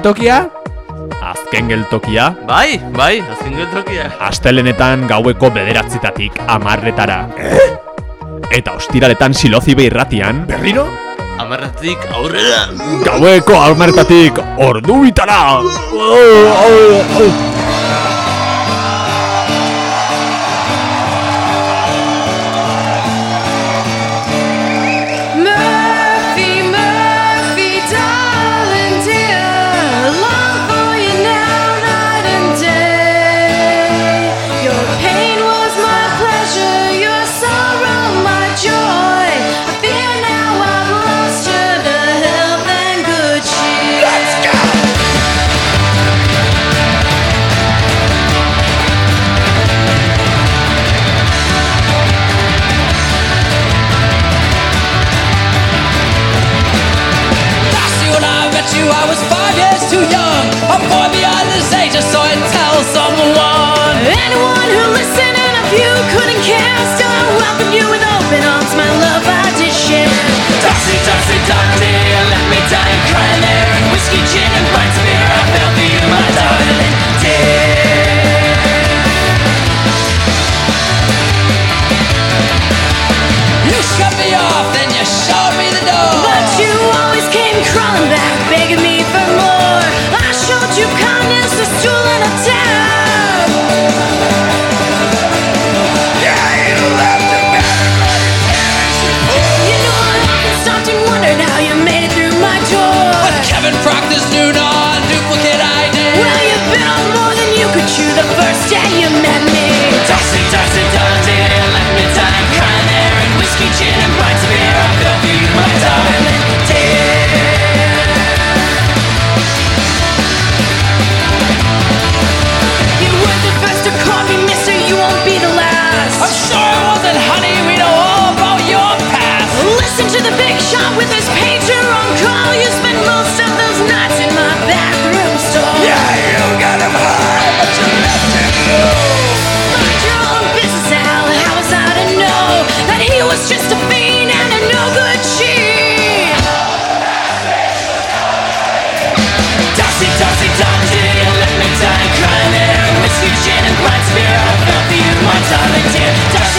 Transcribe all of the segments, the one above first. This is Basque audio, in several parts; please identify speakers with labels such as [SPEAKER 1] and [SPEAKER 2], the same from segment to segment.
[SPEAKER 1] geltokia?
[SPEAKER 2] Azken geltokia,
[SPEAKER 3] Bai, bai, azken geltokia.
[SPEAKER 2] astelenetan gaueko bederatzitatik amarretara. Eta ostiraletan silozibe irratian,
[SPEAKER 1] Berriro?
[SPEAKER 3] Amarratik aurrera.
[SPEAKER 2] gaueko amarretatik ordu bitara! Oh, oh, oh.
[SPEAKER 4] outcast. I welcome you with open arms, my love I
[SPEAKER 5] dish in.
[SPEAKER 4] Toxic, toxic, toxic.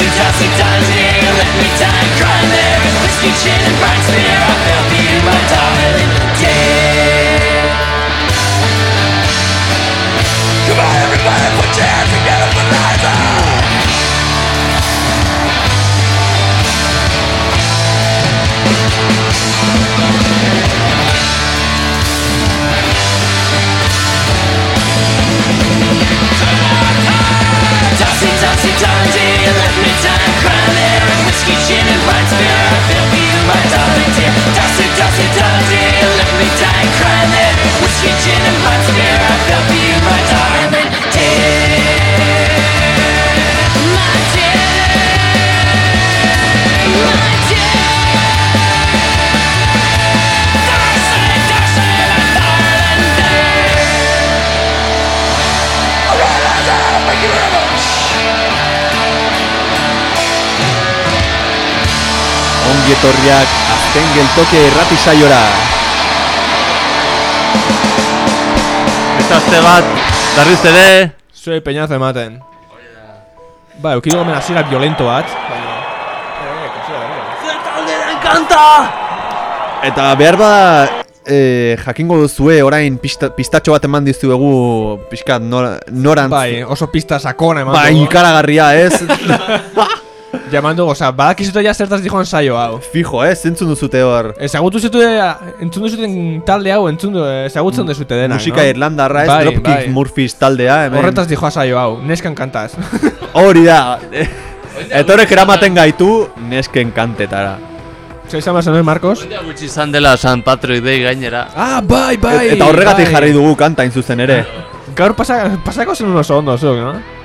[SPEAKER 5] fantastic time here, let me die crying. Dusty, dusty, dusty. Let me die crying. Whiskey, gin, and hot beer. I felt you.
[SPEAKER 2] Etorriak azken geltoke errati saiora.
[SPEAKER 3] Eta azte bat, berriz ere,
[SPEAKER 1] Zuei peñazo ematen. Ba, eukidu gomen hasiera violento bat. Baina...
[SPEAKER 2] Eta behar bada eh, jakingo duzue orain pista, pistatxo bat eman dizuegu pixkat nor, norantz.
[SPEAKER 1] Bai, oso pista sakona eman
[SPEAKER 2] Bai, ikaragarria ez?
[SPEAKER 1] Jaman dugu, oza, badakizute ja zertaz dijoan saio hau.
[SPEAKER 2] Fijo, ez? Zentzun duzute hor.
[SPEAKER 1] Ezagutu zitu, entzun duzuten talde hau, entzun du, ezagutzen duzute dena,
[SPEAKER 2] Musika
[SPEAKER 1] no?
[SPEAKER 2] irlandarra ez,
[SPEAKER 1] Bai,
[SPEAKER 2] Dropkick
[SPEAKER 1] bai.
[SPEAKER 2] Murphys taldea, hemen.
[SPEAKER 1] Horretaz dijoa saio hau, neskan kantaz.
[SPEAKER 2] Hori da. Etorek eramaten gaitu nesken kantetara.
[SPEAKER 1] Zer izan behar zenuen, Marcos?
[SPEAKER 3] Oida gutxi izan dela San Patrick Day gainera.
[SPEAKER 1] Ah, bai, bai!
[SPEAKER 2] Eta horregatik
[SPEAKER 1] bai.
[SPEAKER 2] jarri dugu kanta zuzen ere.
[SPEAKER 1] Gaur pasa, pasako zen oso ondo, zuk, no?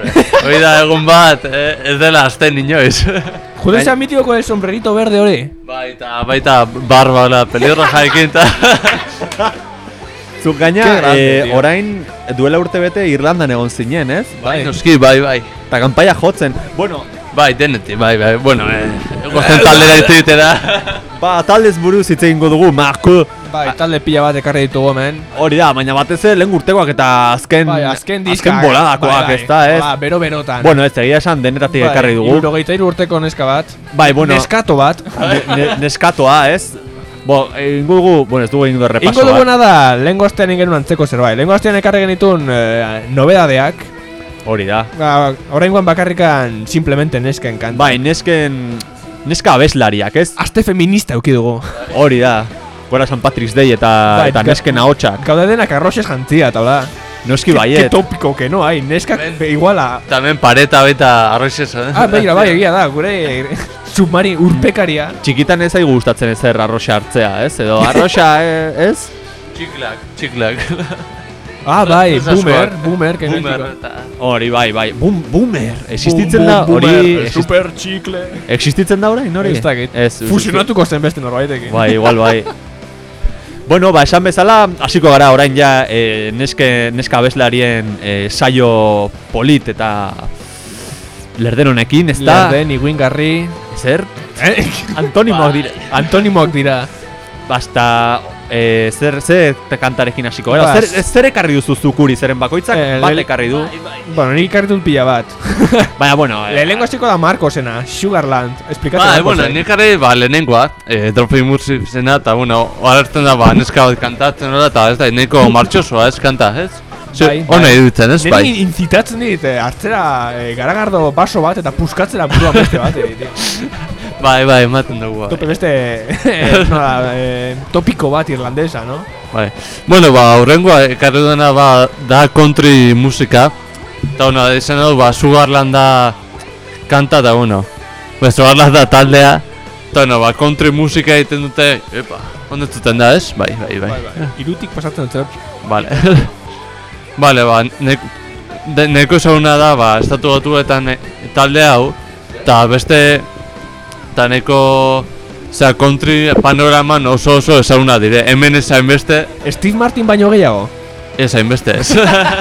[SPEAKER 3] Hombre. Hoi da egun bat, eh, ez dela azten inoiz.
[SPEAKER 1] Judenza mitikoko el sombrerito verde hori.
[SPEAKER 3] baita, baita, barba, la pelirra jaekin eta...
[SPEAKER 2] Zuk gaina,
[SPEAKER 1] grande,
[SPEAKER 2] eh, orain duela urte bete Irlandan egon zinen, ez?
[SPEAKER 3] bai, noski, bai, bai.
[SPEAKER 2] Eta kanpaia jotzen. Bueno,
[SPEAKER 3] Bai, denetik, bai, bai, bueno, eh, gozten taldera izitera.
[SPEAKER 2] Ba, taldez buruz hitz egingo dugu, Marko.
[SPEAKER 1] Bai, talde pila bat ekarri ditugu hemen.
[SPEAKER 2] Hori da, baina batez ere lehen urtekoak eta azken,
[SPEAKER 1] Bai, azken diska.
[SPEAKER 2] azken boladakoak,
[SPEAKER 1] bai,
[SPEAKER 2] ez da, ez?
[SPEAKER 1] Hola, bero berotan.
[SPEAKER 2] Bueno, ez egia esan denetatik ekarri dugu.
[SPEAKER 1] Irurogeita iru urteko neska bat.
[SPEAKER 2] Bai, bueno,
[SPEAKER 1] Neskato bat.
[SPEAKER 2] ne, ne, neskatoa, ez? Bo, egingo dugu, bueno, ez dugu egingo repaso
[SPEAKER 1] Ingo duguna da, lehen goztean ingen antzeko zerbait. Lehen goztean ekarri genitun eh, nobedadeak.
[SPEAKER 2] Hori da.
[SPEAKER 1] Ba, oraingoan bakarrikan simplemente nesken kanta.
[SPEAKER 2] Bai, nesken, neska abeslariak, ez?
[SPEAKER 1] Aste feminista euki dugu.
[SPEAKER 2] Hori da. Gora San Patrick's Day eta,
[SPEAKER 1] Bai,
[SPEAKER 2] eta nesken ahotsak.
[SPEAKER 1] Gaude denak arroxez jantzia, eta hola.
[SPEAKER 2] Noski
[SPEAKER 1] Qué
[SPEAKER 2] baiet.
[SPEAKER 1] tópico que no hay, neskak
[SPEAKER 3] Ben.
[SPEAKER 1] be- iguala.
[SPEAKER 3] Tamen pareta baita arroizez, eh?
[SPEAKER 1] Ah, begira, bai, egia da, gure submarin urpekaria.
[SPEAKER 2] Txikitan ez zaigu gustatzen ezer arroxa hartzea, ez? Edo arroxa, eh, ez?
[SPEAKER 3] Txiklak, txiklak.
[SPEAKER 1] Ah, bai, boomer, boomer, que
[SPEAKER 3] Boomer.
[SPEAKER 2] Hori, bai, bai. Boom, boomer. Existitzen da, hori...
[SPEAKER 1] super chicle.
[SPEAKER 2] Existitzen da orain, hori?
[SPEAKER 1] Ez dakit. Fusionatuko zen beste norbaitekin.
[SPEAKER 2] Bai, igual, bai. Bueno, ba, esan bezala, hasiko gara orain ja e, neske, neska abeslarien e, saio polit eta lerden honekin, ez da?
[SPEAKER 1] Lerden, iguingarri.
[SPEAKER 2] Zer?
[SPEAKER 1] Eh?
[SPEAKER 2] Antonimoak dira.
[SPEAKER 1] Antonimoak dira.
[SPEAKER 2] Basta, e, zer, zer te kantarekin hasiko gara?
[SPEAKER 1] Bas.
[SPEAKER 2] Zer, zer ekarri duzu zukuri, zeren bakoitzak
[SPEAKER 1] Eh,
[SPEAKER 2] bat ekarri du.
[SPEAKER 1] Bueno, nik ikarri dut pila bat.
[SPEAKER 2] Baina, bueno, e,
[SPEAKER 1] Lehenengo hasiko da Marcosena, Sugarland. Esplikatzen
[SPEAKER 3] Ba, bueno, nik are, ba, lehenengoa, eh, dropi murzi zena, eta, bueno, alertzen da, ba, neska bat kantatzen nola, eta ez da, neko martxosoa ez kanta, ez?
[SPEAKER 1] Bai,
[SPEAKER 3] Hona
[SPEAKER 1] bai.
[SPEAKER 3] iruditzen, ez, bai?
[SPEAKER 1] Niri incitatzen dit, hartzera eh, garagardo baso bat eta puskatzera burua beste bat. Tío.
[SPEAKER 3] Bai, bai, ematen dugu,
[SPEAKER 1] Tope
[SPEAKER 3] bai.
[SPEAKER 1] beste eh, nola, eh, topiko bat irlandesa, no?
[SPEAKER 3] bai. Bueno, ba, horrengoa, ekarri duena, ba, da country musika, eta, bueno, izan dugu, ba, Sugarland da kanta, eta, bueno, ba, Sugarland da taldea, eta, bueno, ba, country musika egiten dute, epa, ondo zuten da, ez? Bai, bai, bai.
[SPEAKER 1] Irutik pasatzen dut.
[SPEAKER 3] Vale. vale, ba, nek, de, neko ezaguna da, ba, estatu batuetan e, talde hau, eta beste, eta neko, Osea, country panoraman oso oso ezaguna dire. Hemen ez hainbeste,
[SPEAKER 1] Steve Martin baino gehiago.
[SPEAKER 3] ez hainbeste ez.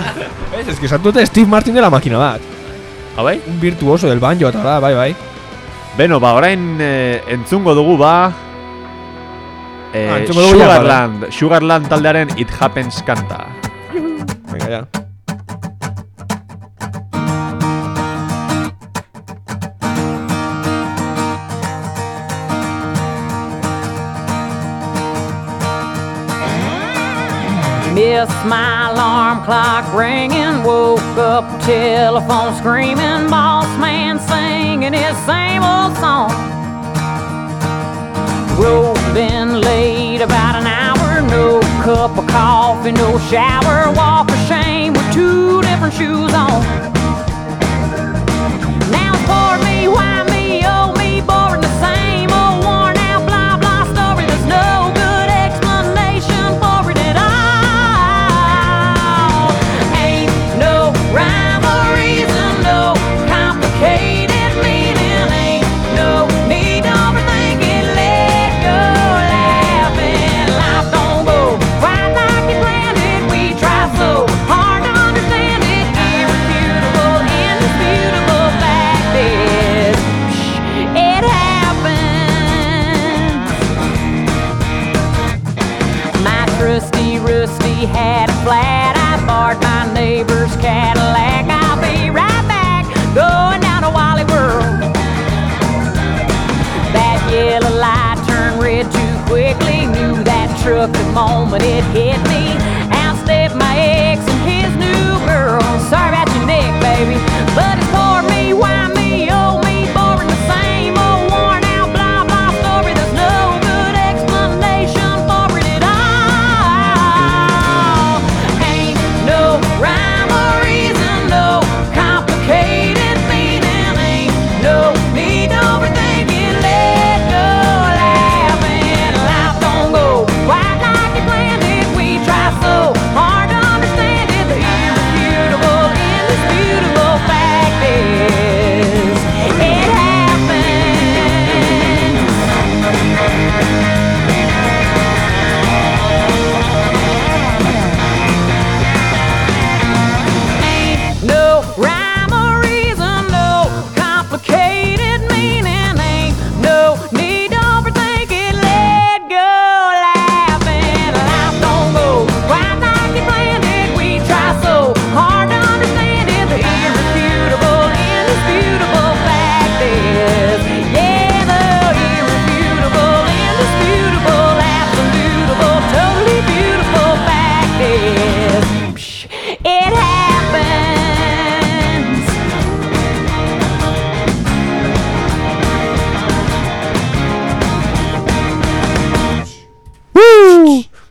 [SPEAKER 1] Ez, ez que esatu dute Steve Martin dela makina bat.
[SPEAKER 2] Ah, bai?
[SPEAKER 1] Un virtuoso del banjo eta da, bai, bai.
[SPEAKER 2] Beno, ba, orain e, entzungo dugu, ba... E,
[SPEAKER 1] Ah,
[SPEAKER 2] Sugarland, Sugarland taldearen It Happens kanta.
[SPEAKER 1] Venga, ya.
[SPEAKER 6] Missed my alarm clock ringing, woke up telephone screaming, boss man singing his same old song. Rolling late about an hour, no cup of coffee, no shower, walk of shame with two different shoes on. Quickly. Knew that truck the moment it hit me.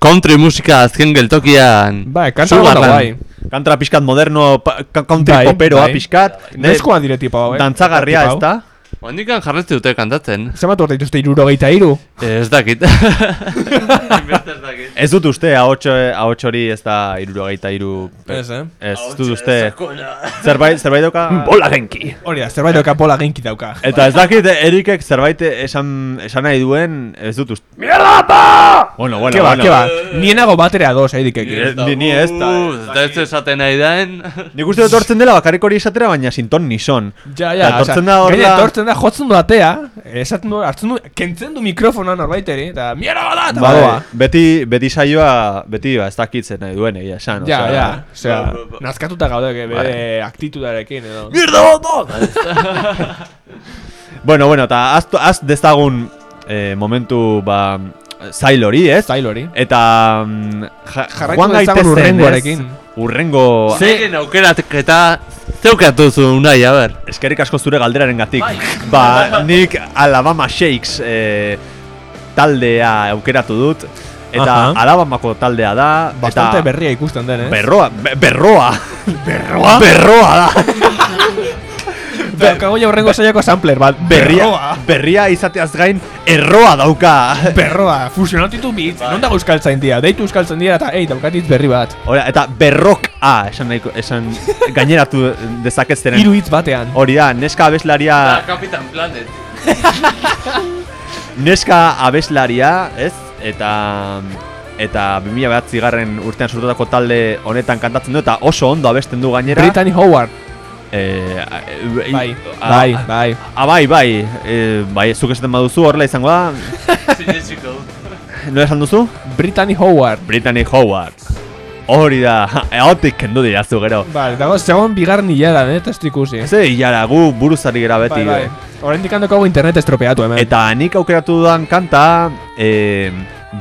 [SPEAKER 3] Country musika azken geltokian
[SPEAKER 1] Bai, kanta
[SPEAKER 3] Sugarland.
[SPEAKER 1] guai.
[SPEAKER 2] Kantra pixkat moderno, country
[SPEAKER 1] Bai,
[SPEAKER 2] poperoa
[SPEAKER 1] bai.
[SPEAKER 2] pixkat. Ne-
[SPEAKER 1] Neskoan dire hau, eh?
[SPEAKER 2] Dantzagarria, ez da?
[SPEAKER 3] Handikan jarretu dute kantatzen.
[SPEAKER 1] Zenbat urte dituzte irurogeita iru?
[SPEAKER 3] Eh, Ez dakit.
[SPEAKER 2] Ez dut uste, ahots hori ez da irurogeita iru...
[SPEAKER 1] Ez, eh?
[SPEAKER 2] Ez, dut uste... Zerbait, zerbait dauka... Bola genki!
[SPEAKER 1] Hori da, zerbait doka pola genki dauka.
[SPEAKER 2] Eta ez dakit Erikek zerbait esan, esan nahi duen, ez dut uste... Mierda, pa! Bueno, bueno,
[SPEAKER 1] Ke ba,
[SPEAKER 2] bueno.
[SPEAKER 1] ke ba, nienago batera dos, eh, dikekin.
[SPEAKER 2] Ni, ni ez da.
[SPEAKER 3] Ez da ez esaten nahi daen.
[SPEAKER 2] Nik uste dut hortzen dela bakarrik hori esatera, baina sinton nison.
[SPEAKER 1] Ja, ja,
[SPEAKER 2] Eta etortzen da horrela-
[SPEAKER 1] da, jotzen du atea, esaten du, hartzen du, kentzen du mikrofona norbaiteri, eta mierda bada, eta
[SPEAKER 2] Bai,
[SPEAKER 1] badoa.
[SPEAKER 2] beti, beti saioa, beti ba, ez dakitzen nahi duen egia esan.
[SPEAKER 1] Ja,
[SPEAKER 2] osea,
[SPEAKER 1] ja, osea,
[SPEAKER 3] Ba, ba, ba.
[SPEAKER 1] nazkatuta gaude, bere aktitudarekin edo.
[SPEAKER 2] Mierda bat Bueno, bueno, eta az, az dezagun eh, momentu, ba, zail hori, ez?
[SPEAKER 1] Zail hori.
[SPEAKER 2] Eta mm, ja,
[SPEAKER 1] Jarraitu dezagun
[SPEAKER 2] ez? Urrengo...
[SPEAKER 3] Zeigen aukeratketa zeukatu zu unai, a ber.
[SPEAKER 2] Eskerik asko zure galderaren gatik. Ba, nik Alabama Shakes eh, taldea aukeratu dut. Eta
[SPEAKER 1] Aha.
[SPEAKER 2] Alabamako taldea da.
[SPEAKER 1] Bastante
[SPEAKER 2] eta
[SPEAKER 1] berria ikusten den, eh?
[SPEAKER 2] Berroa, be, berroa. berroa? Berroa da.
[SPEAKER 1] Daukago ja horrengo saiako sampler bat.
[SPEAKER 2] Berria,
[SPEAKER 1] Berroa.
[SPEAKER 2] berria izateaz gain, erroa dauka.
[SPEAKER 1] Berroa, fusionatu ditu bitz. Non dago euskaltzain dira? Deitu euskaltzen dira eta, ei, daukatitz berri bat.
[SPEAKER 2] Ora, eta berrok A, esan, nahiko, esan gaineratu dezakeztenen.
[SPEAKER 1] Hiru hitz batean.
[SPEAKER 2] Hori da, neska abeslaria,
[SPEAKER 3] Kapitan Planet.
[SPEAKER 2] neska abeslaria, ez? Eta eta 2009 garren urtean sortutako talde honetan kantatzen du eta oso ondo abesten du gainera.
[SPEAKER 1] Brittany Howard.
[SPEAKER 2] Eh, eh,
[SPEAKER 1] Bai,
[SPEAKER 2] ah,
[SPEAKER 1] bai, bai.
[SPEAKER 2] Ah, bai, bai, eh, bai, zuk esaten baduzu horrela izango da,
[SPEAKER 3] Sinetsiko.
[SPEAKER 2] nola esan duzu?
[SPEAKER 1] Brittany Howard.
[SPEAKER 2] Brittany Howard. Hori da, egotik kendu dirazu gero.
[SPEAKER 1] Bai, dago segon bigarren hilaran, eh, testu ikusi.
[SPEAKER 2] Ez hilara, gu buruzari gara beti.
[SPEAKER 1] Bai, bai. Oraindik handoko internet estropeatu hemen.
[SPEAKER 2] Eta nik aukeratu dudan kanta, eh,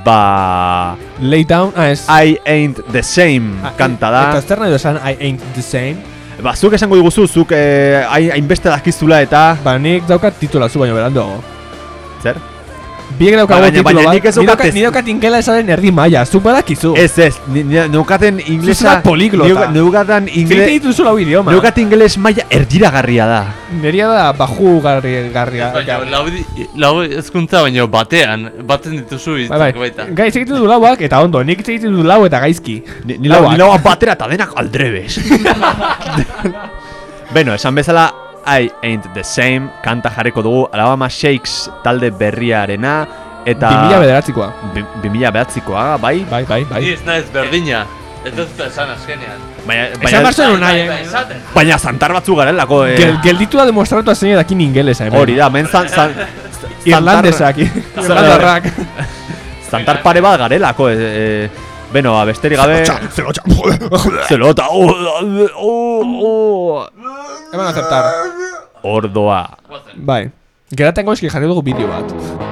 [SPEAKER 2] ba...
[SPEAKER 1] Lay down, ah, ez.
[SPEAKER 2] I ain't the same
[SPEAKER 1] Ah,
[SPEAKER 2] kanta
[SPEAKER 1] Eta
[SPEAKER 2] da.
[SPEAKER 1] zer nahi I ain't the same.
[SPEAKER 2] Ba, zuk esango diguzu, zuk eh, hain- hainbeste dakizula eta...
[SPEAKER 1] Ba, nik daukat titula zu baino beranduago.
[SPEAKER 2] Zer?
[SPEAKER 1] Biek daukago
[SPEAKER 2] Ba, baina-
[SPEAKER 1] titulo
[SPEAKER 2] baina
[SPEAKER 1] bat.
[SPEAKER 2] nik ez ez-
[SPEAKER 1] Ni daukat ingela esaren erdi maia, zu badakizu.
[SPEAKER 2] Ez, ez, neukaten inglesa...
[SPEAKER 1] bat poliglota.
[SPEAKER 2] neu- Neukatan
[SPEAKER 1] Zeite
[SPEAKER 2] ingle...
[SPEAKER 1] dituzu lau idioma.
[SPEAKER 2] Neukat ingeles maila erdiragarria da.
[SPEAKER 1] Neria da baju garri, garria.
[SPEAKER 3] Baina, lau, lau ezkuntza baino batean, baten dituzu
[SPEAKER 1] Bai, bai.
[SPEAKER 3] izteko baita.
[SPEAKER 1] Gai, egiten du lauak eta ondo, nik egiten du lau eta gaizki.
[SPEAKER 2] Ni, ni, lau,
[SPEAKER 1] Lauak.
[SPEAKER 2] ni lauak batera eta denak aldrebes. Beno, esan bezala, I ain't the same, kanta jarriko dugu Alabama Shakes talde berriarena, eta...
[SPEAKER 1] 2000 bederatzikoa.
[SPEAKER 2] Bi- 2000 behatzikoa, bai?
[SPEAKER 1] Bai, bai, bai.
[SPEAKER 3] Ni ez naiz berdina. Ez dut esan azkenean.
[SPEAKER 2] Baina, baina,
[SPEAKER 1] unai,
[SPEAKER 3] Bai,
[SPEAKER 1] eh?
[SPEAKER 3] bai, esaten.
[SPEAKER 2] baina zantar batzu garelako, eh?
[SPEAKER 1] Gel, gelditu da demostratu zein edakin ingelesa, hemen.
[SPEAKER 2] Hori da, men zan, zan,
[SPEAKER 1] Irlandesak, irlandarrak.
[SPEAKER 2] Zantar pare bat garelako, eh, eh, Beno, ba, besterik gabe...
[SPEAKER 1] zelotxa.
[SPEAKER 2] Zelota, oh, oh, oh,
[SPEAKER 1] Eman aceptar.
[SPEAKER 2] Ordoa.
[SPEAKER 1] Bai. Geratengo eski jarri dugu bideo bat.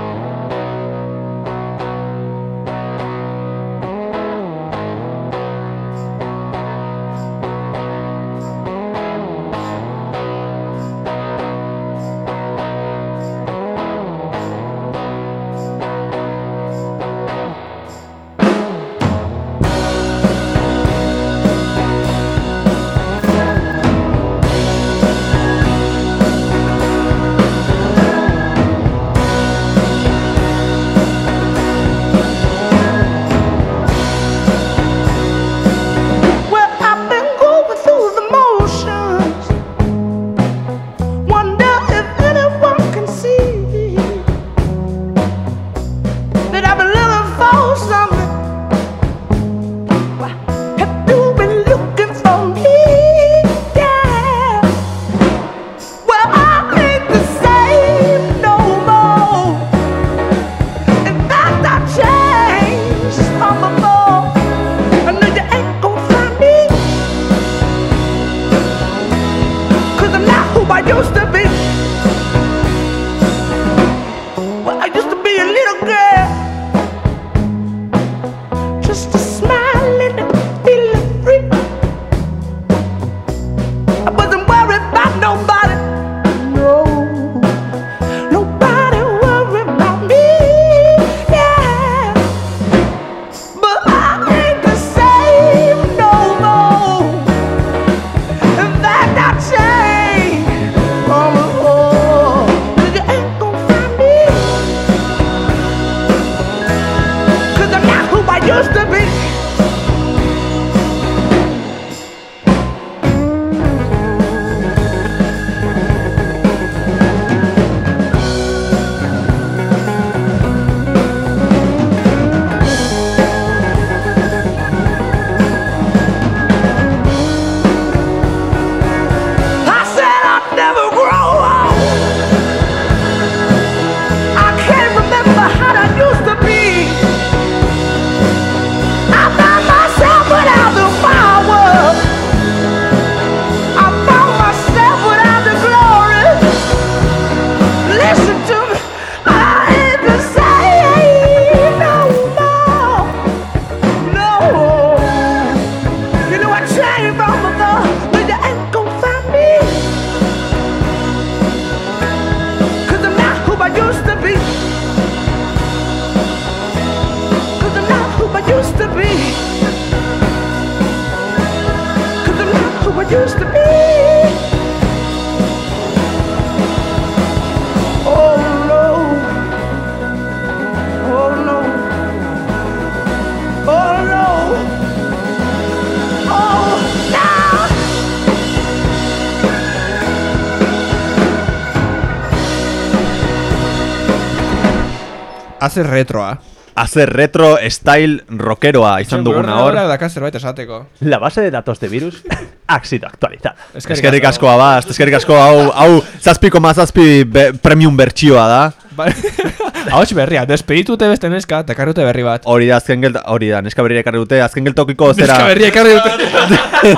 [SPEAKER 1] Hace retroa.
[SPEAKER 2] Hace retro style rockeroa izan duguna hor.
[SPEAKER 1] daka zerbait esateko.
[SPEAKER 5] La base de datos de virus ha sido actualizada.
[SPEAKER 2] Eskerrik asko abast, eskerrik asko hau, hau zazpiko mazazpi be, premium bertsioa da.
[SPEAKER 1] Ba- Ahots berria, despeditute beste neska, dute berri bat.
[SPEAKER 2] Hori da azken gelta, hori da, neska berri ekarri dute, azken geltokiko zera...
[SPEAKER 1] Neska berria ekarri dute.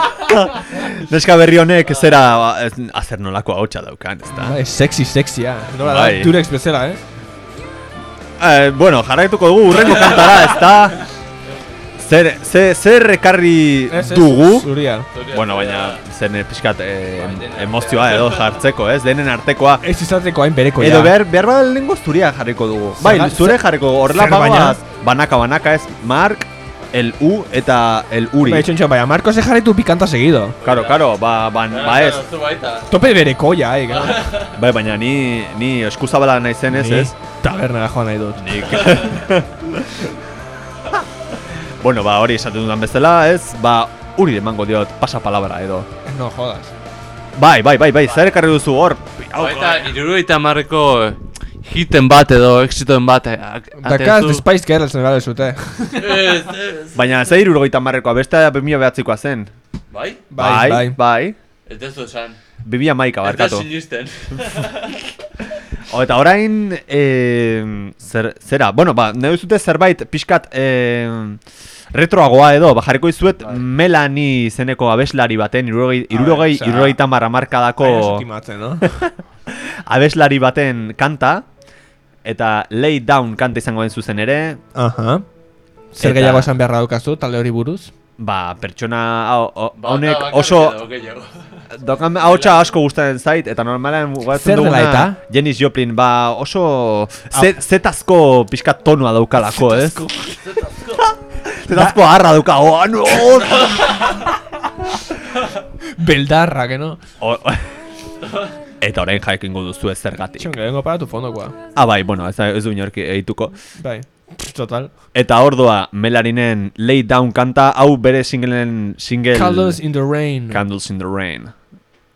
[SPEAKER 2] Neska berri honek zera, ba, azer nolako ahotsa daukan, ez da.
[SPEAKER 1] Bai, sexy, sexia. Nola da,
[SPEAKER 2] Bai.
[SPEAKER 1] Durex bezala, eh?
[SPEAKER 2] Eh, bueno, jarraituko dugu urrengo kantara, ez da... Zer, zer, zer ekarri dugu?
[SPEAKER 1] Zuria.
[SPEAKER 2] Bueno, baina zen pixkat eh, emozioa edo jartzeko, ez? Denen artekoa.
[SPEAKER 1] Ez izateko hain bereko
[SPEAKER 2] Edo behar, behar bada lehenengo zuria jarriko dugu. Bai, zure jarriko horrela bagoaz, banaka banaka ez, Mark, el U eta el Uri.
[SPEAKER 1] Bai, txontxo, baina Marcos se jarritu pikanta seguido.
[SPEAKER 2] Karo, karo, ba, ba, ba ez.
[SPEAKER 1] Tope bereko ja, eh? gero.
[SPEAKER 2] Bai, baina ni, ni eskuzabala naizen ez,
[SPEAKER 1] Ni
[SPEAKER 2] ez?
[SPEAKER 1] Tabernara joan nahi dut.
[SPEAKER 2] Nik. bueno, ba, hori esaten dudan bezala, ez? Ba, Uri emango diot pasapalabra edo.
[SPEAKER 1] No jodas.
[SPEAKER 2] Bai, bai, bai, bai, zer ekarri duzu hor?
[SPEAKER 3] Baita, irurogeita marreko hiten bat edo exitoen bat eh, ak-
[SPEAKER 1] Dakaz, Spice Girls negale zute.
[SPEAKER 3] Ez, ez.
[SPEAKER 2] Baina ze irurogeita marrekoa, beste bimia behatzikoa zen.
[SPEAKER 3] Bai?
[SPEAKER 1] Bai, bai.
[SPEAKER 2] bai.
[SPEAKER 3] Ez ez du esan.
[SPEAKER 2] Bimia maika,
[SPEAKER 3] Ez da
[SPEAKER 2] barkatu.
[SPEAKER 3] sinisten.
[SPEAKER 2] O, eta orain, eh, zer, zera, bueno, ba, nahi duzute zerbait pixkat eh, retroagoa edo, ba, jarriko izuet Melanie izeneko abeslari baten, irurogei, irurogei, irurogei tamar amarkadako
[SPEAKER 1] Baina estimatzen, no?
[SPEAKER 2] abeslari baten kanta, eta Lay Down kanta izango den zuzen ere,
[SPEAKER 1] Aha. Zer
[SPEAKER 2] Eta-
[SPEAKER 1] gehiago esan beharra daukazu, talde hori buruz?
[SPEAKER 2] ba, pertsona
[SPEAKER 3] Ba,
[SPEAKER 2] honek oso, dokan ahotsa asko gustatzen zait, eta normalean
[SPEAKER 1] dela
[SPEAKER 2] duguna
[SPEAKER 1] eta?
[SPEAKER 2] Janis Joplin, ba, oso ze, zetazko pixkat tonua daukalako, ez? Zetazko harra dauka, oh, no!
[SPEAKER 1] Beldarra, que no?
[SPEAKER 2] Eta orain jaikingo duzu ez zergatik.
[SPEAKER 1] Txon, que vengo para tu fondokoa.
[SPEAKER 2] Ah, bai, bueno, ez, ez du inorki egituko.
[SPEAKER 1] Bai. Total.
[SPEAKER 2] Eta ordoa, Melarinen Lay Down kanta, hau bere singlen, single...
[SPEAKER 1] Candles in the rain.
[SPEAKER 2] Candles in the Rain.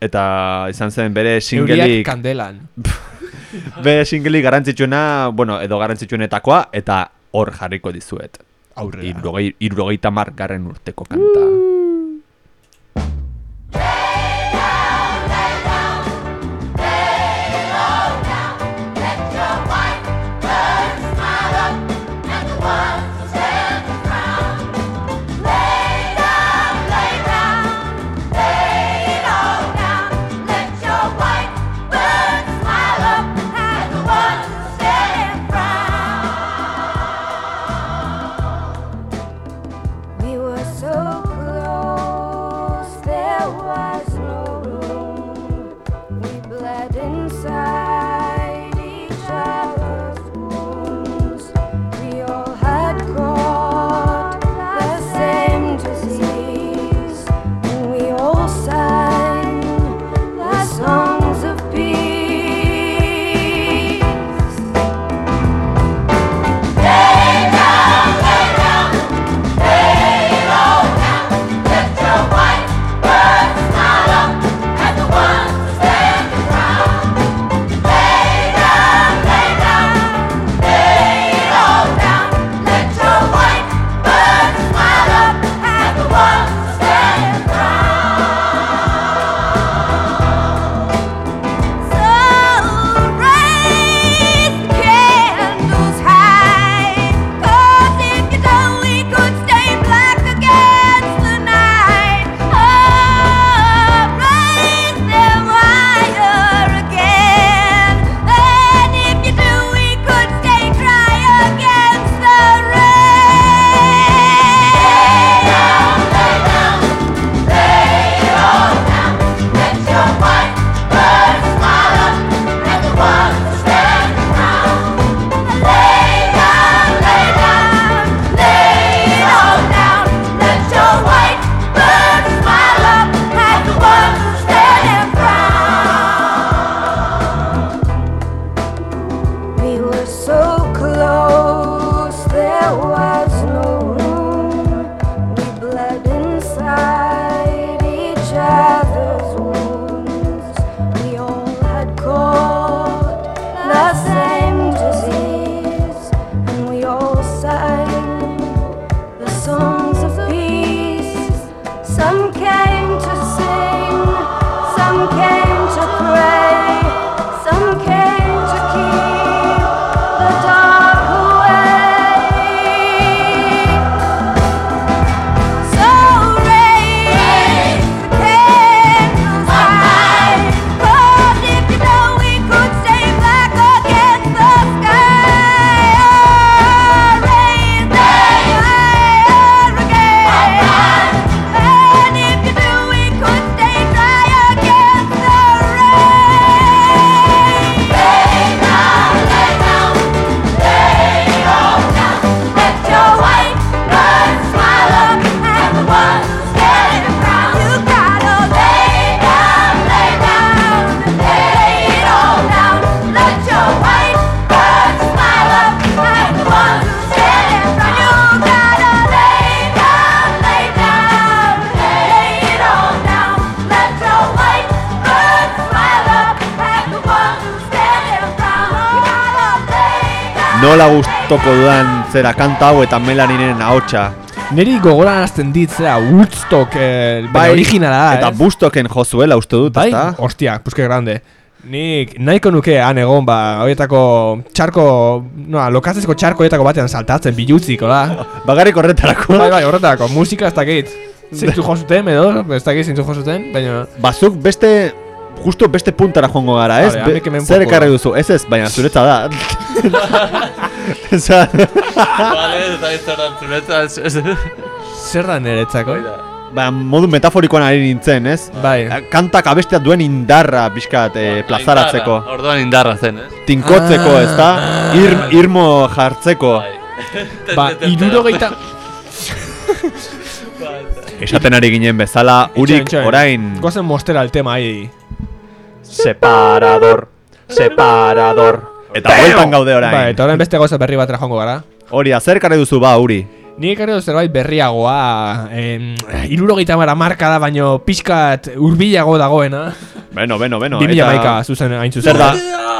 [SPEAKER 2] Eta izan zen bere
[SPEAKER 1] Euriak
[SPEAKER 2] singleik,
[SPEAKER 1] kandelan.
[SPEAKER 2] bere singleik garrantzitsuena, bueno, edo garrantzitsuenetakoa, eta hor jarriko dizuet.
[SPEAKER 1] Aurrera.
[SPEAKER 2] Irurogei, irurogeita mar garren urteko kanta.
[SPEAKER 7] We
[SPEAKER 2] gustoko dudan zera kanta hau eta melaninen ahotsa.
[SPEAKER 1] Neri gogoran azten dit, zera, Woodstock, eh, bai, originala da,
[SPEAKER 2] Eta
[SPEAKER 1] ez?
[SPEAKER 2] bustoken jozuela uste dut,
[SPEAKER 1] Bai,
[SPEAKER 2] ezta?
[SPEAKER 1] hostia, pues que grande. Nik nahiko nuke han egon, ba, horietako txarko, no, lokatzezko txarko horietako batean saltatzen, bilutzik, hola.
[SPEAKER 2] Bagarrik horretarako.
[SPEAKER 1] bai, bai, horretarako, musika ez dakit. Zeintzu jo zuten, edo, ez dakit zeintzu jo zuten, baina...
[SPEAKER 2] Bazuk beste justo beste puntara joango gara, ez?
[SPEAKER 1] Vale,
[SPEAKER 2] zer ekarri duzu? Ez ez, baina zuretza da.
[SPEAKER 3] Eta ez da ez-
[SPEAKER 1] Zer da niretzako?
[SPEAKER 2] ba, modu metaforikoan ari nintzen, ez?
[SPEAKER 1] Bai.
[SPEAKER 2] Kantak abesteak duen indarra pixkat eh, plazaratzeko.
[SPEAKER 3] Indarra, Orduan indarra zen, ez?
[SPEAKER 2] Tinkotzeko,
[SPEAKER 1] Ah.
[SPEAKER 2] ez da? Ir, irmo jartzeko.
[SPEAKER 3] Bai.
[SPEAKER 1] Ba, irurogeita...
[SPEAKER 2] Esaten ari ginen bezala, urik
[SPEAKER 1] Itxoin, itxoin.
[SPEAKER 2] orain...
[SPEAKER 1] Gozen mostera el tema ahí.
[SPEAKER 5] Separador, separador.
[SPEAKER 2] Eta bueltan gaude orain.
[SPEAKER 1] Bai, eta orain beste gauza berri batera joango gara.
[SPEAKER 2] Hori, zer ekarri duzu ba, uri?
[SPEAKER 1] Ni ekarri dut zerbait berriagoa, em, irurogeita mara marka da, baino pixkat urbilago dagoena.
[SPEAKER 2] Beno, beno, beno.
[SPEAKER 1] 2000
[SPEAKER 2] eta-
[SPEAKER 1] maika zuzen, hain zuzen.
[SPEAKER 2] Zer da,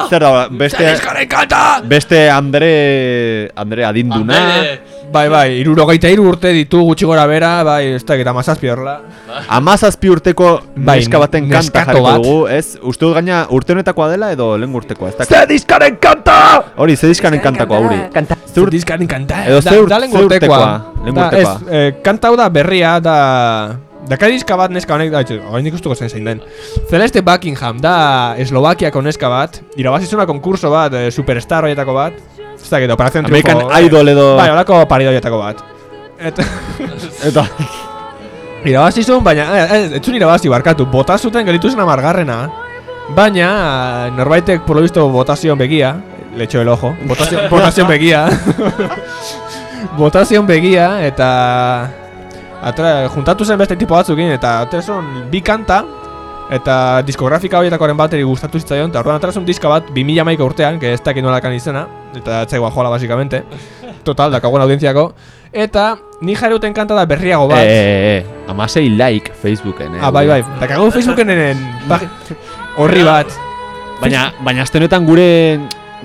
[SPEAKER 2] zer da, beste, beste Andre, Andre adinduna.
[SPEAKER 3] Andere,
[SPEAKER 1] Bai, bai, irurogeita iru urte ditu gutxi gora bera, bai, ez da, eta mazazpi horrela.
[SPEAKER 2] Amazazpi urteko
[SPEAKER 1] Bai,
[SPEAKER 2] neska baten kanta jarriko
[SPEAKER 1] bat.
[SPEAKER 2] dugu, ez? Uste dut gaina urte honetakoa dela edo lehen urtekoa, ez da?
[SPEAKER 5] Ze diskaren kanta!
[SPEAKER 2] Hori, ze diskaren kantakoa, uri.
[SPEAKER 5] Kanta.
[SPEAKER 2] Ze
[SPEAKER 1] Diskaren kanta.
[SPEAKER 2] Edo ze
[SPEAKER 1] urtekoa. Da,
[SPEAKER 2] urtekoa.
[SPEAKER 1] Ez, eh, kanta hau da berria, da... Daka diska bat neska honek, da, hain ikustuko zen zein den. Celeste Buckingham, da Eslovakiako neska bat, irabazizuna konkurso bat, eh, superstar horietako bat. Ez da, eta Operación
[SPEAKER 2] American
[SPEAKER 1] Triunfo. eh,
[SPEAKER 2] Idol edo...
[SPEAKER 1] Bai, holako parido horietako bat. Eta...
[SPEAKER 2] Eta,
[SPEAKER 1] Irabazizun, baina, eh, ez, zuen irabazi barkatu, bota zuten gelitu zen amargarrena. Baina, norbaitek por lo visto botazion begia, le echo el ojo, botazion, botazion begia. botazion begia, eta... Atra, juntatu zen beste tipo batzukin, eta atreson bi kanta, eta diskografika horietakoren bateri gustatu zitzaion, eta orduan atreson diska bat 2000 maika urtean, que ez dakit nolakan izena, eta etzai joala basikamente. Total, dakagoen audientziako. Eta, ni jaruten kanta da berriago bat.
[SPEAKER 2] eh, eh, eh, amasei like Facebooken, eh?
[SPEAKER 1] Ah, bai, bai. Eta kago Facebooken enen pagi- horri bat.
[SPEAKER 2] Baina, baina aste honetan gure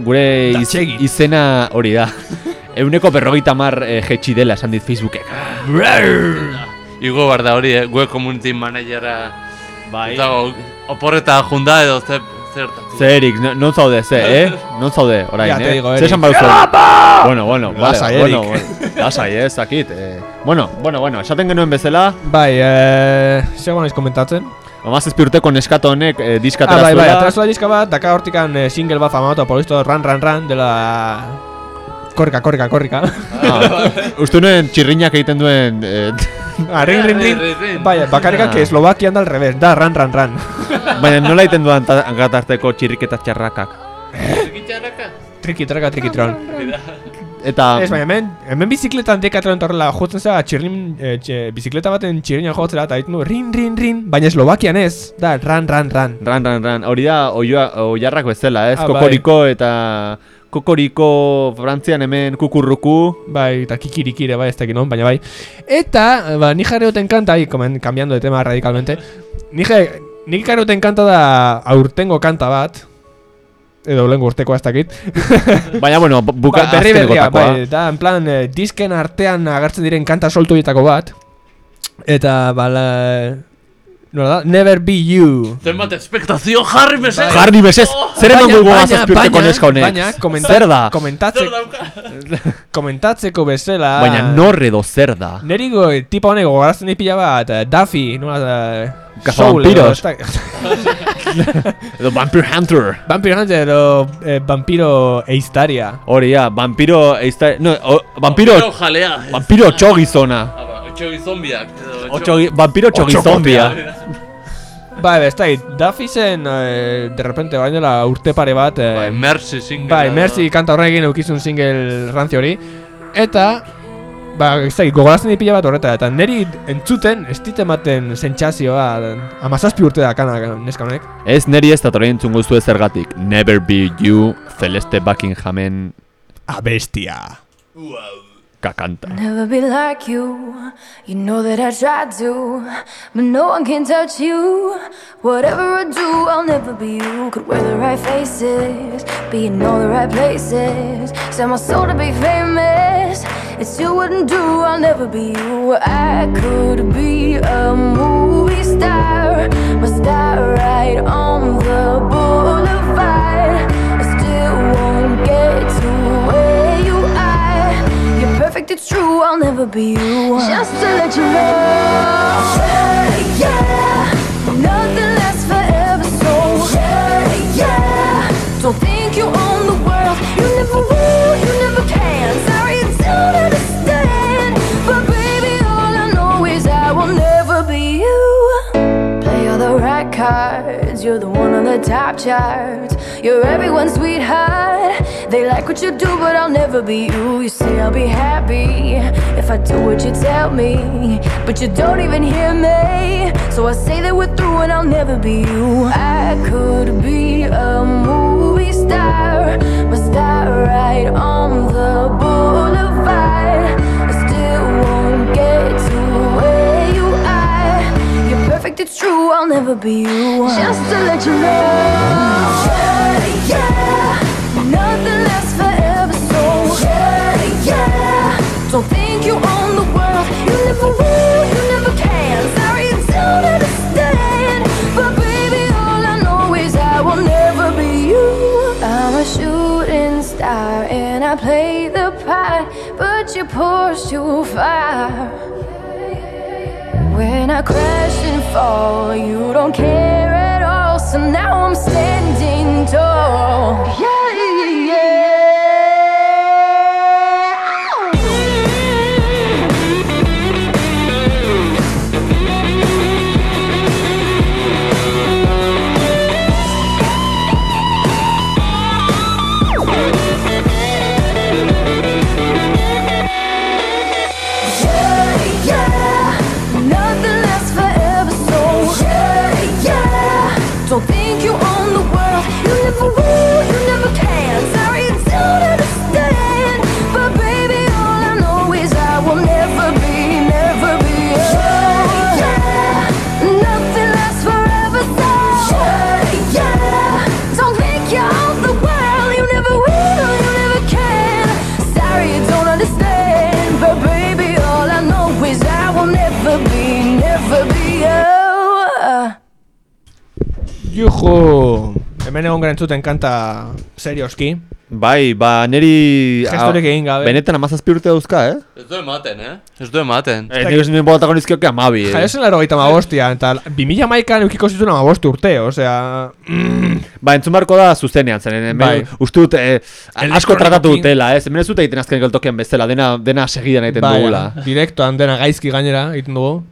[SPEAKER 2] gure iz, izena hori da. Euneko berrogeita mar eh, jetxi dela esan dit Facebookek.
[SPEAKER 3] Igo da hori, eh? Web community managera
[SPEAKER 2] Bai.
[SPEAKER 3] Eta go- oporreta junda edo zer zertatu.
[SPEAKER 2] Zerik, no- non zaude, ze, eh? Non zaude, orain,
[SPEAKER 1] Ja, te
[SPEAKER 2] eh?
[SPEAKER 1] digo,
[SPEAKER 2] Ze
[SPEAKER 1] Erik.
[SPEAKER 2] esan baduzu? Bueno, bueno, vale,
[SPEAKER 1] Lasai,
[SPEAKER 2] bueno,
[SPEAKER 1] Erik.
[SPEAKER 2] bueno. Lasai, ez, dakit. Eh. Bueno, bueno, bueno, esaten genuen bezala,
[SPEAKER 1] Bai, eh... Zego naiz komentatzen.
[SPEAKER 2] amazazpi urteko neskato honek eh, diska
[SPEAKER 1] Ah, bai, bai,
[SPEAKER 2] zuela.
[SPEAKER 1] atera zuela diska bat, daka hortikan eh, single bat famatu, por esto, ran, ran, ran, dela... Korrika, korrika, korrika.
[SPEAKER 2] Ah, uste nuen txirrinak egiten duen... Eh,
[SPEAKER 1] ah, rin, rin, rin.
[SPEAKER 3] Rin, rin.
[SPEAKER 1] Bai,
[SPEAKER 2] Ah.
[SPEAKER 1] que Eslovakian da al revés, da ran, ran, ran.
[SPEAKER 2] baina nola egiten duan ta- gatarteko txirriketa txarrakak.
[SPEAKER 3] Zikitxarraka?
[SPEAKER 1] Triki, traka, triki, tron.
[SPEAKER 2] Eta...
[SPEAKER 1] Ez, baina hemen, hemen bizikletan dekatron horrela jotzen zera, txirrin, eh, txe, bizikleta baten txirrinan jotzera, eta ditu rin, rin, rin, baina Eslovakian ez, da ran, ran, ran.
[SPEAKER 2] Ran, ran, ran. Hori da oioa, oiarrak bezala, ez?
[SPEAKER 1] Ah, bai.
[SPEAKER 2] Kokoriko eta kokoriko, Frantzian hemen kukurruku.
[SPEAKER 1] Bai, eta kikirikire, bai, ez dakit non, baina bai. Eta, ba, ni jarri duten kanta, ahí, komen, cambiando de tema radicalmente, ni nik jarri duten kanta da aurtengo kanta bat, edo lengo urtekoa ez dakit.
[SPEAKER 2] Baina, bueno, bu- buka
[SPEAKER 1] ba, berri berria,
[SPEAKER 2] azkenekotakoa.
[SPEAKER 1] bai, da, en plan, eh, disken artean agertzen diren kanta soltu bat, eta, bala, nola da, Never Be You.
[SPEAKER 3] Zenbat espektazio jarri mesedez!
[SPEAKER 2] Jarri bezez, zer eman azazpiurteko
[SPEAKER 1] baina-
[SPEAKER 2] neska honek?
[SPEAKER 1] Baina, komenta,
[SPEAKER 2] Zer da?
[SPEAKER 1] Komentatze,
[SPEAKER 3] Zer dauka?
[SPEAKER 1] komentatzeko bezala...
[SPEAKER 2] Baina nor edo zer da?
[SPEAKER 1] Neri go, tipa honek gogarazten dit pila bat, eh, Duffy, nola da...
[SPEAKER 2] Cazavampiros.
[SPEAKER 1] Edo,
[SPEAKER 2] Vampire Hunter.
[SPEAKER 1] Vampiro Hunter edo eh, Vampiro Eistaria.
[SPEAKER 2] Hori, ja, vampiro... Eizta, no, o, vampiro...
[SPEAKER 3] Vampiro jalea.
[SPEAKER 2] Vampiro txogizona.
[SPEAKER 3] Ah, Otxogi zombiak. edo
[SPEAKER 2] O txogi, vampiro txogizombia.
[SPEAKER 1] Ba, ez da, Duffy zen, eh, de repente, baina dela urte pare bat, eh,
[SPEAKER 3] Bai, Mercy single.
[SPEAKER 1] bai, Mercy kanta horrekin eukizun single ranzi hori. Eta, ba, ez da, gogorazten dit pila bat horreta, eta neri entzuten, ez dit ematen sentsazioa, amazazpi urte da kana neska honek.
[SPEAKER 2] Ez neri ez da torrein entzungo zuen zergatik. Never be you, Celeste Buckinghamen
[SPEAKER 1] Abestia.
[SPEAKER 2] Kakanta.
[SPEAKER 8] Never be like you. You know that I tried to, but no one can touch you. Whatever I do, I'll never be you. Could wear the right faces, be in all the right places. Sell my soul to be famous. It still wouldn't do. I'll never be you. I could be a movie star, but star right on the boulevard. It's true, I'll never be you. Just to let you know. Yeah, yeah. Nothing cards. You're the one on the top charts. You're everyone's sweetheart. They like what you do, but I'll never be you. You say I'll be happy if I do what you tell me. But you don't even hear me. So I say that we're through and I'll never be you. I could be a movie star, but star right on the boulevard. You're it's true, I'll never be you. Just to let you know. Yeah, yeah. Nothing lasts forever, so yeah, yeah. Don't think you own the world. You never will, you never can. Sorry, don't understand. But baby, all I know is I will never be you. I'm a shooting star and I play the part, but you push too far. When I and fall, you don't care at all. So now I'm standing tall.
[SPEAKER 1] Gara entzuten kanta serioski.
[SPEAKER 2] Bai, ba, neri...
[SPEAKER 1] Gestorik egin gabe.
[SPEAKER 2] Benetan amazazpi urte dauzka, eh?
[SPEAKER 3] Ez du ematen, eh? Ez du ematen.
[SPEAKER 2] Eh, nik esan boltako nizkioke amabi, eh?
[SPEAKER 1] Jaio zen laro gaita magostian, eta 2000 maikan eukiko zituen amabosti urte, osea...
[SPEAKER 2] Ba, entzun barko da zuzenean zen, hemen
[SPEAKER 1] Bai.
[SPEAKER 2] uste dut, eh, asko tratatu dutela, ez? Hemen ez dute egiten azken geltokian bezala, dena, dena segidan egiten
[SPEAKER 1] Bai,
[SPEAKER 2] dugula.
[SPEAKER 1] direktoan dena gaizki gainera egiten dugu.